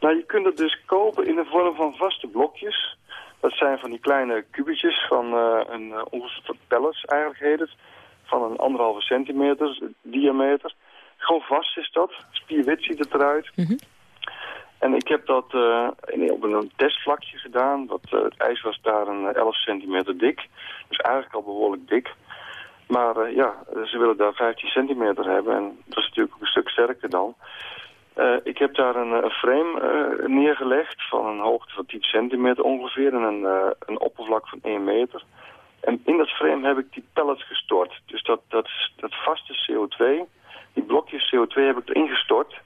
Nou, je kunt het dus kopen in de vorm van vaste blokjes. Dat zijn van die kleine kubetjes van uh, een uh, ongeveer pellets eigenlijk heet het. Van een anderhalve centimeter diameter. Gewoon vast is dat. Spierwit ziet het eruit. Mm -hmm. En ik heb dat uh, in, op een testvlakje gedaan. Dat, het ijs was daar een 11 centimeter dik. Dus eigenlijk al behoorlijk dik. Maar ja, ze willen daar 15 centimeter hebben. En dat is natuurlijk ook een stuk sterker dan. Uh, ik heb daar een, een frame uh, neergelegd van een hoogte van 10 centimeter ongeveer en een, uh, een oppervlak van 1 meter. En in dat frame heb ik die pellets gestort. Dus dat, dat, dat vaste CO2, die blokjes CO2 heb ik erin gestort.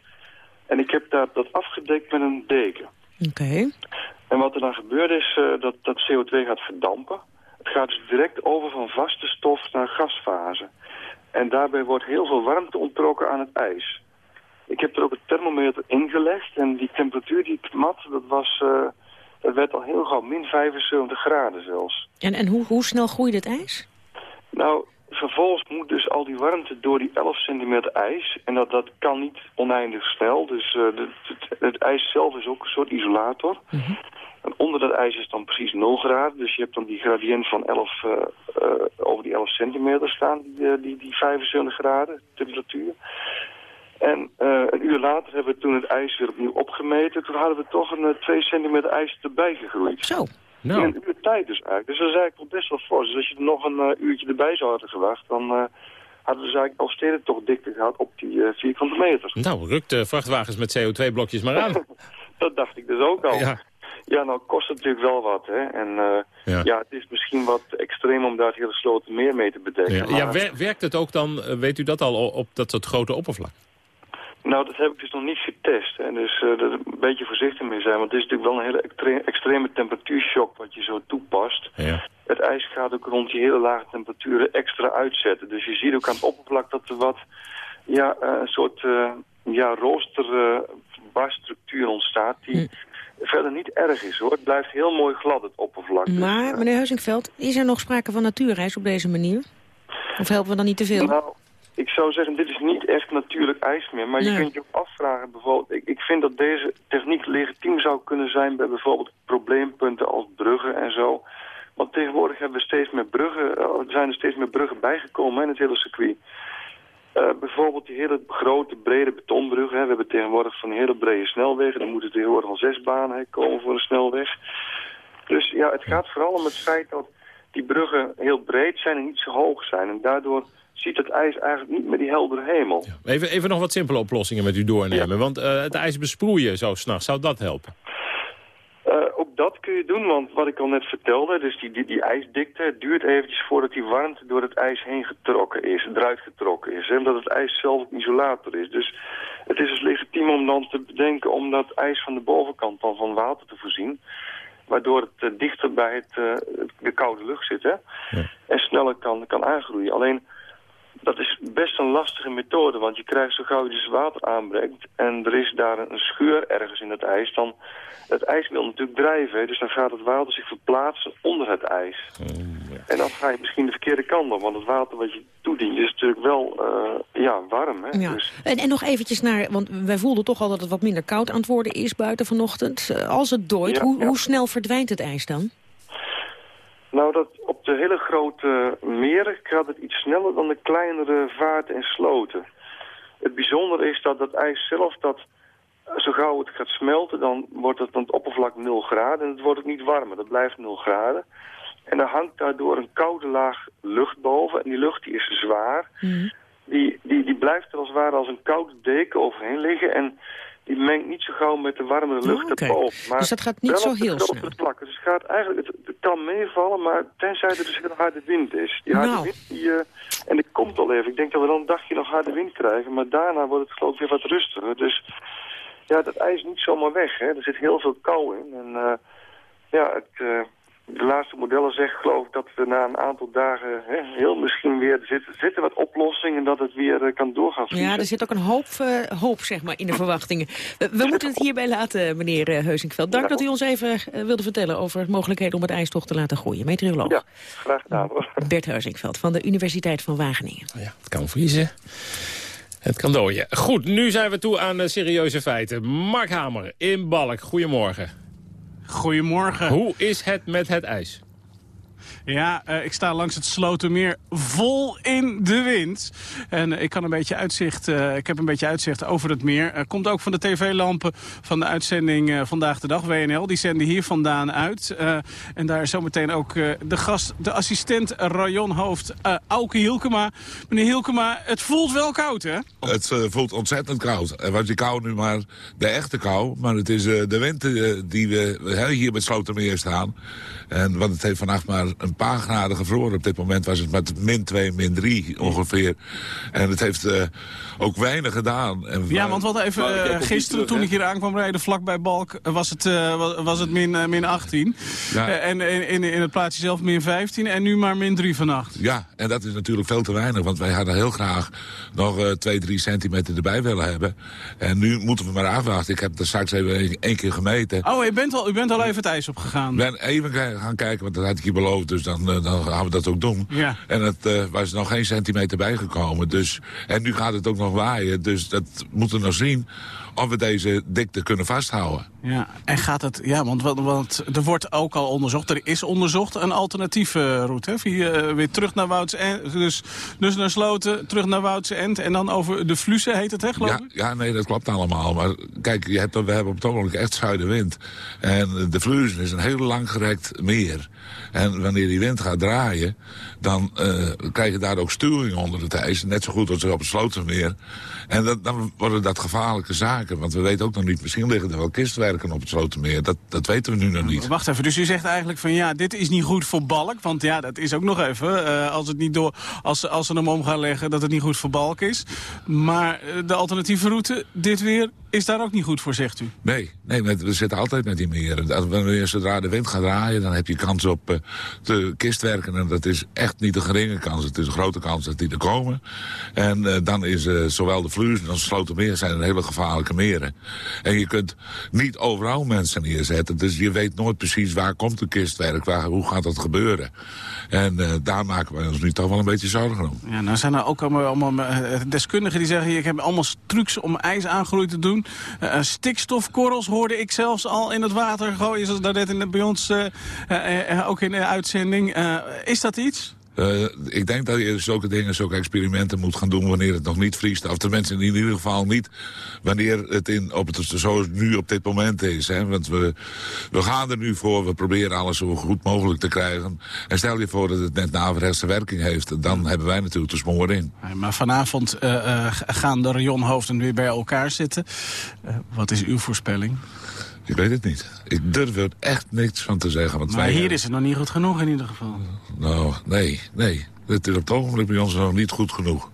En ik heb daar dat afgedekt met een deken. Oké. Okay. En wat er dan gebeurt is dat dat CO2 gaat verdampen. Het gaat dus direct over van vaste stof naar gasfase. En daarbij wordt heel veel warmte onttrokken aan het ijs. Ik heb er ook thermometer ingelegd en die temperatuur die ik mat, dat, was, dat werd al heel gauw min 75 graden zelfs. En, en hoe, hoe snel groeit het ijs? Nou, vervolgens moet dus al die warmte door die 11 centimeter ijs. En dat, dat kan niet oneindig snel, dus uh, de, het, het, ijs zelf is ook een soort isolator. Mm -hmm. En onder dat ijs is dan precies 0 graden, dus je hebt dan die gradient van 11, uh, over die 11 centimeter staan, die, die, die 75 graden temperatuur. En uh, een uur later hebben we toen het ijs weer opnieuw opgemeten. Toen hadden we toch een uh, 2 centimeter ijs erbij gegroeid. Zo. Nou. In een uur tijd dus eigenlijk. Dus dat is eigenlijk wel best wel fors. Dus als je er nog een uh, uurtje erbij zou hebben gewacht... dan hadden we dus eigenlijk al steden toch dikter gehad op die vierkante meter. Nou, rukt de vrachtwagens met CO2-blokjes maar aan. <laughs> dat dacht ik dus ook al. Ja. Ja, nou kost het natuurlijk wel wat. Hè? En uh, ja. ja. het is misschien wat extreem om daar het hele gesloten meer mee te bedekken. Ja, maar... ja wer werkt het ook dan, weet u dat al, op dat soort grote oppervlak? Nou, dat heb ik dus nog niet getest. Hè. Dus uh, er een beetje voorzichtig mee zijn. Want het is natuurlijk wel een hele extre extreme temperatuurshock wat je zo toepast. Ja. Het ijs gaat ook rond die hele lage temperaturen extra uitzetten. Dus je ziet ook aan het oppervlak dat er wat, ja, uh, een soort uh, ja, roosterbarstructuur ontstaat. Die hm. verder niet erg is hoor. Het blijft heel mooi glad het oppervlak. Maar, dus, meneer Huizingveld, is er nog sprake van natuurreis op deze manier? Of helpen we dan niet te veel? Nou, ik zou zeggen, dit is niet echt natuurlijk ijs meer. Maar nee. je kunt je ook afvragen, bijvoorbeeld... Ik, ik vind dat deze techniek legitiem zou kunnen zijn... bij bijvoorbeeld probleempunten als bruggen en zo. Want tegenwoordig hebben we steeds meer bruggen, zijn er steeds meer bruggen bijgekomen in het hele circuit. Uh, bijvoorbeeld die hele grote, brede betonbruggen. Hè. We hebben tegenwoordig van hele brede snelwegen. Er moeten tegenwoordig al zes banen hè, komen voor een snelweg. Dus ja, het gaat vooral om het feit dat die bruggen heel breed zijn en niet zo hoog zijn. En daardoor ziet het ijs eigenlijk niet meer die heldere hemel. Ja. Even, even nog wat simpele oplossingen met u doornemen. Ja. Want uh, het ijs besproeien zo s'nachts, zou dat helpen? Uh, ook ook dat kun je doen, want wat ik al net vertelde, dus die, die, die ijsdikte, het duurt eventjes voordat die warmte door het ijs heen getrokken is, eruit getrokken is. En omdat het ijs zelf een isolator is. Dus het is dus legitiem om dan te bedenken om dat ijs van de bovenkant dan van water te voorzien. Waardoor het uh, dichter bij het, uh, de koude lucht zit hè? Ja. en sneller kan, kan aangroeien. Alleen dat is best een lastige methode, want je krijgt zo gauw je dus water aanbrengt... en er is daar een scheur ergens in het ijs, dan... Het ijs wil natuurlijk drijven, dus dan gaat het water zich verplaatsen onder het ijs. Mm, en dan ga je misschien de verkeerde kant op, want het water wat je toedient is natuurlijk wel uh, ja, warm. Hè? Ja. Dus... En, en, nog eventjes naar, want wij voelden toch al dat het wat minder koud aan het worden is buiten vanochtend. Eh, als het dooit, ja, hoe, ja. hoe snel verdwijnt het ijs dan? Nou, dat, op de hele grote meren gaat het iets sneller dan de kleinere vaarten en sloten. Het bijzondere is dat dat ijs zelf, dat, zo gauw het gaat smelten, dan wordt het aan het oppervlak 0 graden. En het wordt ook niet warmer, dat blijft 0 graden. En dan hangt daardoor een koude laag lucht boven. En die lucht die is zwaar. Mm. Die, die, die blijft er als het ware als een koude deken overheen liggen. En die mengt niet zo gauw met de warme lucht oh, okay. erboven. Maar dus dat gaat niet zo heel snel? Plakken. Dus het, gaat eigenlijk, het, het, kan meevallen, maar tenzij er dus een harde wind is. Die harde nou. wind, die, uh, en die komt al even. Ik denk dat we dan een dagje nog harde wind krijgen, maar daarna wordt het geloof ik weer wat rustiger. Dus ja, dat ijs is niet zomaar weg. Hè. Er zit heel veel kou in. En uh, ja, het... Uh, de laatste modellen zeggen geloof ik dat we na een aantal dagen hè, heel misschien weer zitten, zitten wat oplossingen dat het weer uh, kan doorgaan. Ja, er zit ook een hoop, uh, hoop zeg maar, in de verwachtingen. We, we moeten het hierbij laten, meneer uh, Heusingveld. Dank ja. dat u ons even wilde vertellen over mogelijkheden om het ijs toch te laten groeien. Meteoroloog. Ja, graag gedaan hoor. <laughs> Bert Heusingveld van de Universiteit van Wageningen. Ja, het kan vriezen. Het kan dooien. Goed, nu zijn we toe aan serieuze feiten. Mark Hamer in Balk, goedemorgen. Goedemorgen. Hoe is het met het ijs? Ja, uh, ik sta langs het Slotermeer vol in de wind. En uh, ik, kan een beetje uitzicht, uh, ik heb een beetje uitzicht over het meer. komt ook van de tv-lampen van de uitzending Vandaag de Dag, WNL. Die zenden hier vandaan uit. en daar zometeen ook de gast, de assistent rajonhoofd Auke Hielkema. Meneer Hielkema, het voelt wel koud, hè? Het voelt ontzettend koud. En was die kou nu maar de echte kou. Maar het is de wind die we hier met Slotermeer staan. En want het heeft vannacht maar een paar graden gevroren. Op dit moment was het met min 2, min 3 ongeveer. En het heeft uh, ook weinig gedaan. En ja, want wat even, uh, gisteren toen ik hier aankwam rijden vlakbij Balk... was het, uh, was het min, min 18. Ja. en in, in het plaatsje zelf min 15 en nu maar min 3 vannacht. Ja, en dat is natuurlijk veel te weinig. Want wij hadden heel graag nog 2, 3 centimeter erbij willen hebben. En nu moeten we maar afwachten. Ik heb er straks even één keer gemeten. Oh, u bent al, u bent al even het ijs opgegaan? Ik ben even gaan kijken, want dat had ik je beloofd. Dus dan, uh, dan gaan we dat ook doen. Ja. En het uh, was nog geen centimeter bijgekomen. Dus, en nu gaat het ook nog waaien. Dus dat moeten we nog zien of we deze dikte kunnen vasthouden. Ja, en gaat het... Ja, want, want er wordt ook al onderzocht, er is onderzocht een alternatieve route. Hè? Via, weer terug naar Woudse End, dus, dus naar Sloten, terug naar Woudse End... en dan over de Flussen heet het, hè, geloof ja, ik? Ja, nee, dat klopt allemaal. Maar kijk, je hebt, we hebben op het ogenblik echt zuidenwind. En de Fluzen is een heel langgerekt meer. En wanneer die wind gaat draaien, dan uh, krijg je daar ook sturing onder het ijs. Net zo goed als op het Slotenmeer. En dat, dan worden dat gevaarlijke zaken. Want we weten ook nog niet, misschien liggen er wel kistwerken op het Slotenmeer. Dat, dat weten we nu nog niet. Wacht even, dus u zegt eigenlijk van ja, dit is niet goed voor balk. Want ja, dat is ook nog even, uh, als, het niet door, als, als ze hem om gaan leggen, dat het niet goed voor balk is. Maar uh, de alternatieve route, dit weer, is daar ook niet goed voor, zegt u? Nee, nee we zitten altijd met die meren. Wanneer zodra de wind gaat draaien, dan heb je kans op uh, de kistwerken. En dat is echt niet een geringe kans. Het is een grote kans dat die er komen. En uh, dan is uh, zowel de Vluzen als Slotermeer zijn een hele gevaarlijke meren. En je kunt niet overal mensen neerzetten. Dus je weet nooit precies waar komt de kistwerk, waar, hoe gaat dat gebeuren. En daar maken wij ons nu toch wel een beetje zorgen om. Ja, nou zijn er ook allemaal, allemaal deskundigen die zeggen... ik heb allemaal trucs om ijs aangroei te doen. Uh, stikstofkorrels hoorde ik zelfs al in het water gooien. Zoals dat net in bij ons uh, ook in de uitzending. is dat iets? Uh, ik denk dat je zulke dingen, zulke experimenten moet gaan doen wanneer het nog niet vriest. Of tenminste in ieder geval niet wanneer het in, op het, nu op dit moment is. Hè? Want we, we gaan er nu voor, we proberen alles zo goed mogelijk te krijgen. En stel je voor dat het net averechtse werking heeft, dan hebben wij natuurlijk de smoor in. Maar vanavond uh, uh, gaan de rayonhoofden weer bij elkaar zitten. wat is uw voorspelling? Ik weet het niet. Ik durf er echt niks van te zeggen. Want maar hier is het nog niet goed genoeg in ieder geval. Nou, nee, nee. Het is op het ogenblik bij ons nog niet goed genoeg.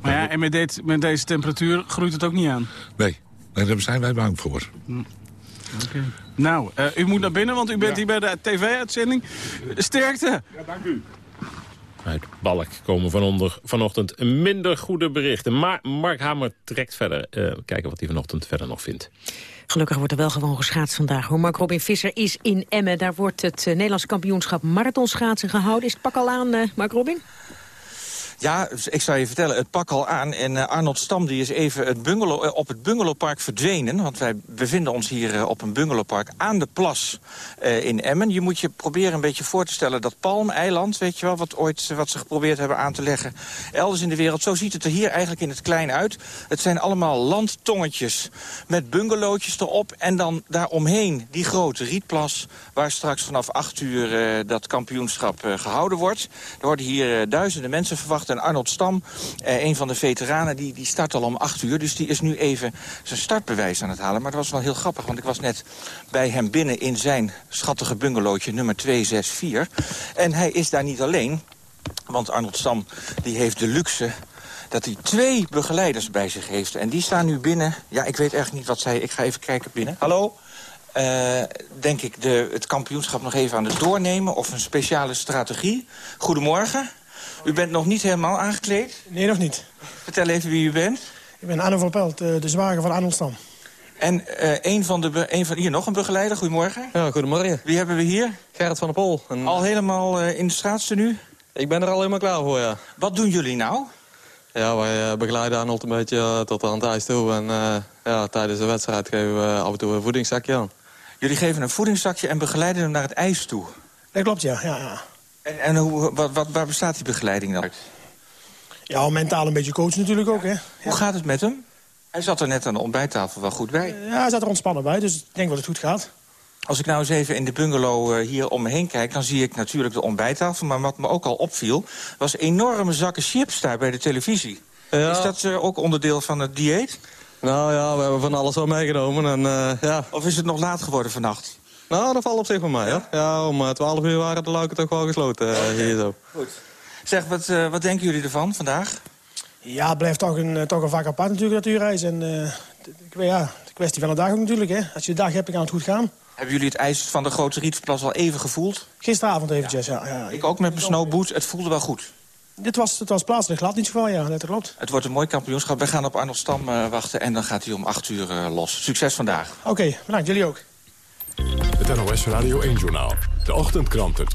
Maar ja, en met, dit, met deze temperatuur groeit het ook niet aan? Nee, nee daar zijn wij bang voor. Hm. Oké. Nou, uh, u moet naar binnen, want u bent hier bij de tv-uitzending. Sterkte! Ja, dank u. Uit Balk komen van onder, vanochtend minder goede berichten. Maar Mark Hamer trekt verder. Uh, kijken wat hij vanochtend verder nog vindt. Gelukkig wordt er wel gewoon geschaatst vandaag. Hoor. Mark Robin Visser is in Emmen. Daar wordt het uh, Nederlands kampioenschap marathonschaatsen gehouden. Is het pak al aan, uh, Mark Robin? Ja, ik zou je vertellen, het pak al aan. En uh, Arnold Stam die is even het uh, op het bungalowpark verdwenen. Want wij bevinden ons hier uh, op een bungalowpark aan de plas in Emmen. Je moet je proberen een beetje voor te stellen dat Palmeiland... weet je wel, wat, ooit, wat ze geprobeerd hebben aan te leggen... elders in de wereld, zo ziet het er hier eigenlijk in het klein uit. Het zijn allemaal landtongetjes met bungalowtjes erop... en dan daaromheen die grote rietplas... waar straks vanaf 8 uur dat kampioenschap gehouden wordt. Er worden hier duizenden mensen verwacht en Arnold Stam, eh, een van de veteranen, die, die start al om 8 uur. Dus die is nu even zijn startbewijs aan het halen. Maar dat was wel heel grappig, want ik was net bij hem binnen in zijn schattige bungalowtje nummer 264. En hij is daar niet alleen, want Arnold Stam die heeft de luxe dat hij twee begeleiders bij zich heeft. En die staan nu binnen. Ja, ik weet eigenlijk niet wat zij... Ik ga even kijken binnen. Hallo? Uh, denk ik de, het kampioenschap nog even aan het doornemen... of een speciale strategie. Goedemorgen. U bent nog niet helemaal aangekleed? Nee, nog niet. Vertel even wie u bent. Ik ben Anne van Pelt, eh, de zwager van Arnold Stam. En uh, een, van de een van hier nog een begeleider, goedemorgen. Ja, goedemorgen. Wie hebben we hier? Gerrit van der Pol. En... Al helemaal uh, in de nu? Ik ben er al helemaal klaar voor, ja. Wat doen jullie nou? Ja, wij begeleiden Arnold een beetje tot aan het ijs toe. En ja, tijdens de wedstrijd geven we af en toe een voedingszakje aan. Jullie geven een voedingszakje en begeleiden hem naar het ijs toe? Dat klopt, ja. ja, ja. En, en hoe, wat, wat, waar bestaat die begeleiding dan uit? Ja, mentaal een beetje coach natuurlijk ook, hè. Ja. Hoe gaat het met hem? Hij zat er net aan de ontbijttafel wel goed bij. Ja, hij zat er ontspannen bij, dus ik denk dat het goed gaat. Als ik nou eens even in de bungalow uh, hier om me heen kijk... dan zie ik natuurlijk de ontbijttafel. Maar wat me ook al opviel, was enorme zakken chips daar bij de televisie. Ja. Is dat uh, ook onderdeel van het dieet? Nou ja, we hebben van alles wel meegenomen. En, uh, ja. Of is het nog laat geworden vannacht? Nou, dat valt op zich van mij, ja. Ja, om 12 uur waren de luiken toch wel gesloten uh, hier zo. <laughs> Goed. Zeg, wat, uh, wat denken jullie ervan vandaag? Ja, het blijft toch een, toch een vak apart natuurlijk, dat uurreis. En uh, ja, de kwestie van de dag ook natuurlijk, hè. Als je de dag hebt, kan het goed gaan. Hebben jullie het ijs van de grote Rietplas al even gevoeld? Gisteravond eventjes, ja. ja, ja. Ik ook met mijn snowboots. Het voelde wel goed. Dit was, het was plaatselijk glad niet geval, ja, dat klopt. Het wordt een mooi kampioenschap. We gaan op Arnold Stam uh, wachten en dan gaat hij om 8 uur uh, los. Succes vandaag. Oké, okay, bedankt. Jullie ook. Het NOS Radio 1-journaal. De ochtendkranten.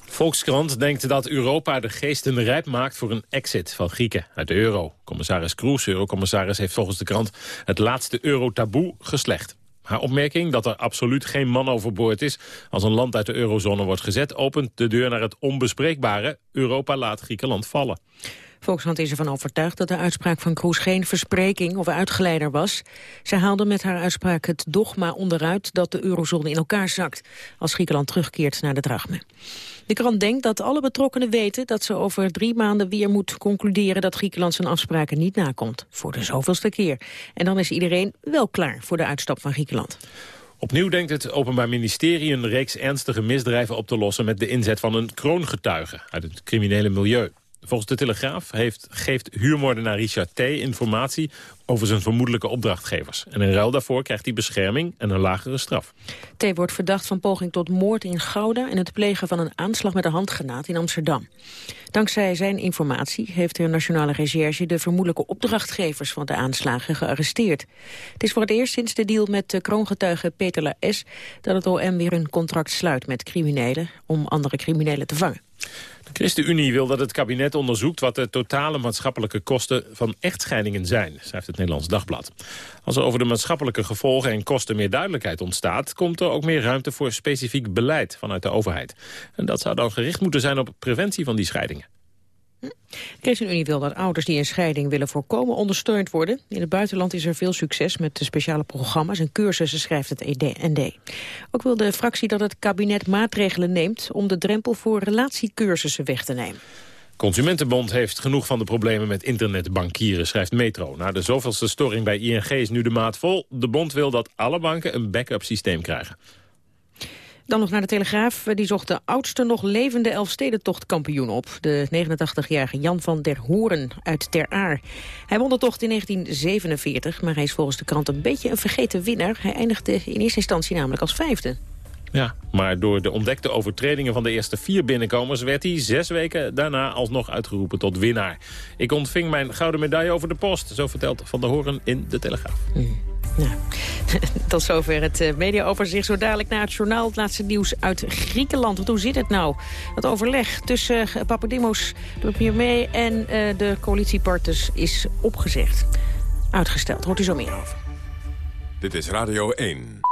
Volkskrant denkt dat Europa de geesten rijp maakt voor een exit van Grieken uit de euro. Commissaris Kroes, eurocommissaris, heeft volgens de krant het laatste euro-taboe geslecht. Haar opmerking dat er absoluut geen man overboord is als een land uit de eurozone wordt gezet... opent de deur naar het onbespreekbare. Europa laat Griekenland vallen. Volkskrant is ervan overtuigd dat de uitspraak van Kroes geen verspreking of uitgeleider was. Zij haalde met haar uitspraak het dogma onderuit dat de eurozone in elkaar zakt als Griekenland terugkeert naar de drachme. De krant denkt dat alle betrokkenen weten dat ze over drie maanden weer moet concluderen dat Griekenland zijn afspraken niet nakomt. Voor de zoveelste keer. En dan is iedereen wel klaar voor de uitstap van Griekenland. Opnieuw denkt het Openbaar Ministerie een reeks ernstige misdrijven op te lossen... met de inzet van een kroongetuige uit het criminele milieu. Volgens de Telegraaf heeft, geeft huurmoordenaar Richard T. informatie over zijn vermoedelijke opdrachtgevers. En in ruil daarvoor krijgt hij bescherming en een lagere straf. T. wordt verdacht van poging tot moord in Gouda... en het plegen van een aanslag met een handgranaat in Amsterdam. Dankzij zijn informatie heeft de Nationale Recherche... de vermoedelijke opdrachtgevers van de aanslagen gearresteerd. Het is voor het eerst sinds de deal met de kroongetuige Peter La S... dat het OM weer een contract sluit met criminelen... om andere criminelen te vangen. De ChristenUnie wil dat het kabinet onderzoekt wat de totale maatschappelijke kosten van echtscheidingen zijn, schrijft het Nederlands Dagblad. Als er over de maatschappelijke gevolgen en kosten meer duidelijkheid ontstaat, komt er ook meer ruimte voor specifiek beleid vanuit de overheid. En dat zou dan gericht moeten zijn op preventie van die scheidingen. ChristenUnie wil dat ouders die een scheiding willen voorkomen ondersteund worden. In het buitenland is er veel succes met de speciale programma's en cursussen, schrijft het ED&D. Ook wil de fractie dat het kabinet maatregelen neemt om de drempel voor relatiecursussen weg te nemen. Consumentenbond heeft genoeg van de problemen met internetbankieren, schrijft Metro. Na de zoveelste storing bij ING is nu de maat vol. De bond wil dat alle banken een backup systeem krijgen. Dan nog naar de Telegraaf. Die zocht de oudste nog levende Elfstedentochtkampioen op. De 89-jarige Jan van der Hoorn uit Ter Aar. Hij won de tocht in 1947, maar hij is volgens de krant een beetje een vergeten winnaar. Hij eindigde in eerste instantie namelijk als vijfde. Ja, maar door de ontdekte overtredingen van de eerste vier binnenkomers... werd hij zes weken daarna alsnog uitgeroepen tot winnaar. Ik ontving mijn gouden medaille over de post. Zo vertelt Van der Hoorn in De Telegraaf. Mm. <laughs> Tot zover het eh, mediaoverzicht. Zo dadelijk naar het journaal het laatste nieuws uit Griekenland. Want hoe zit het nou? Het overleg tussen uh, Papadimos, de premier en uh, de coalitiepartners is opgezegd. Uitgesteld. Hoort u zo meer over. Dit is Radio 1.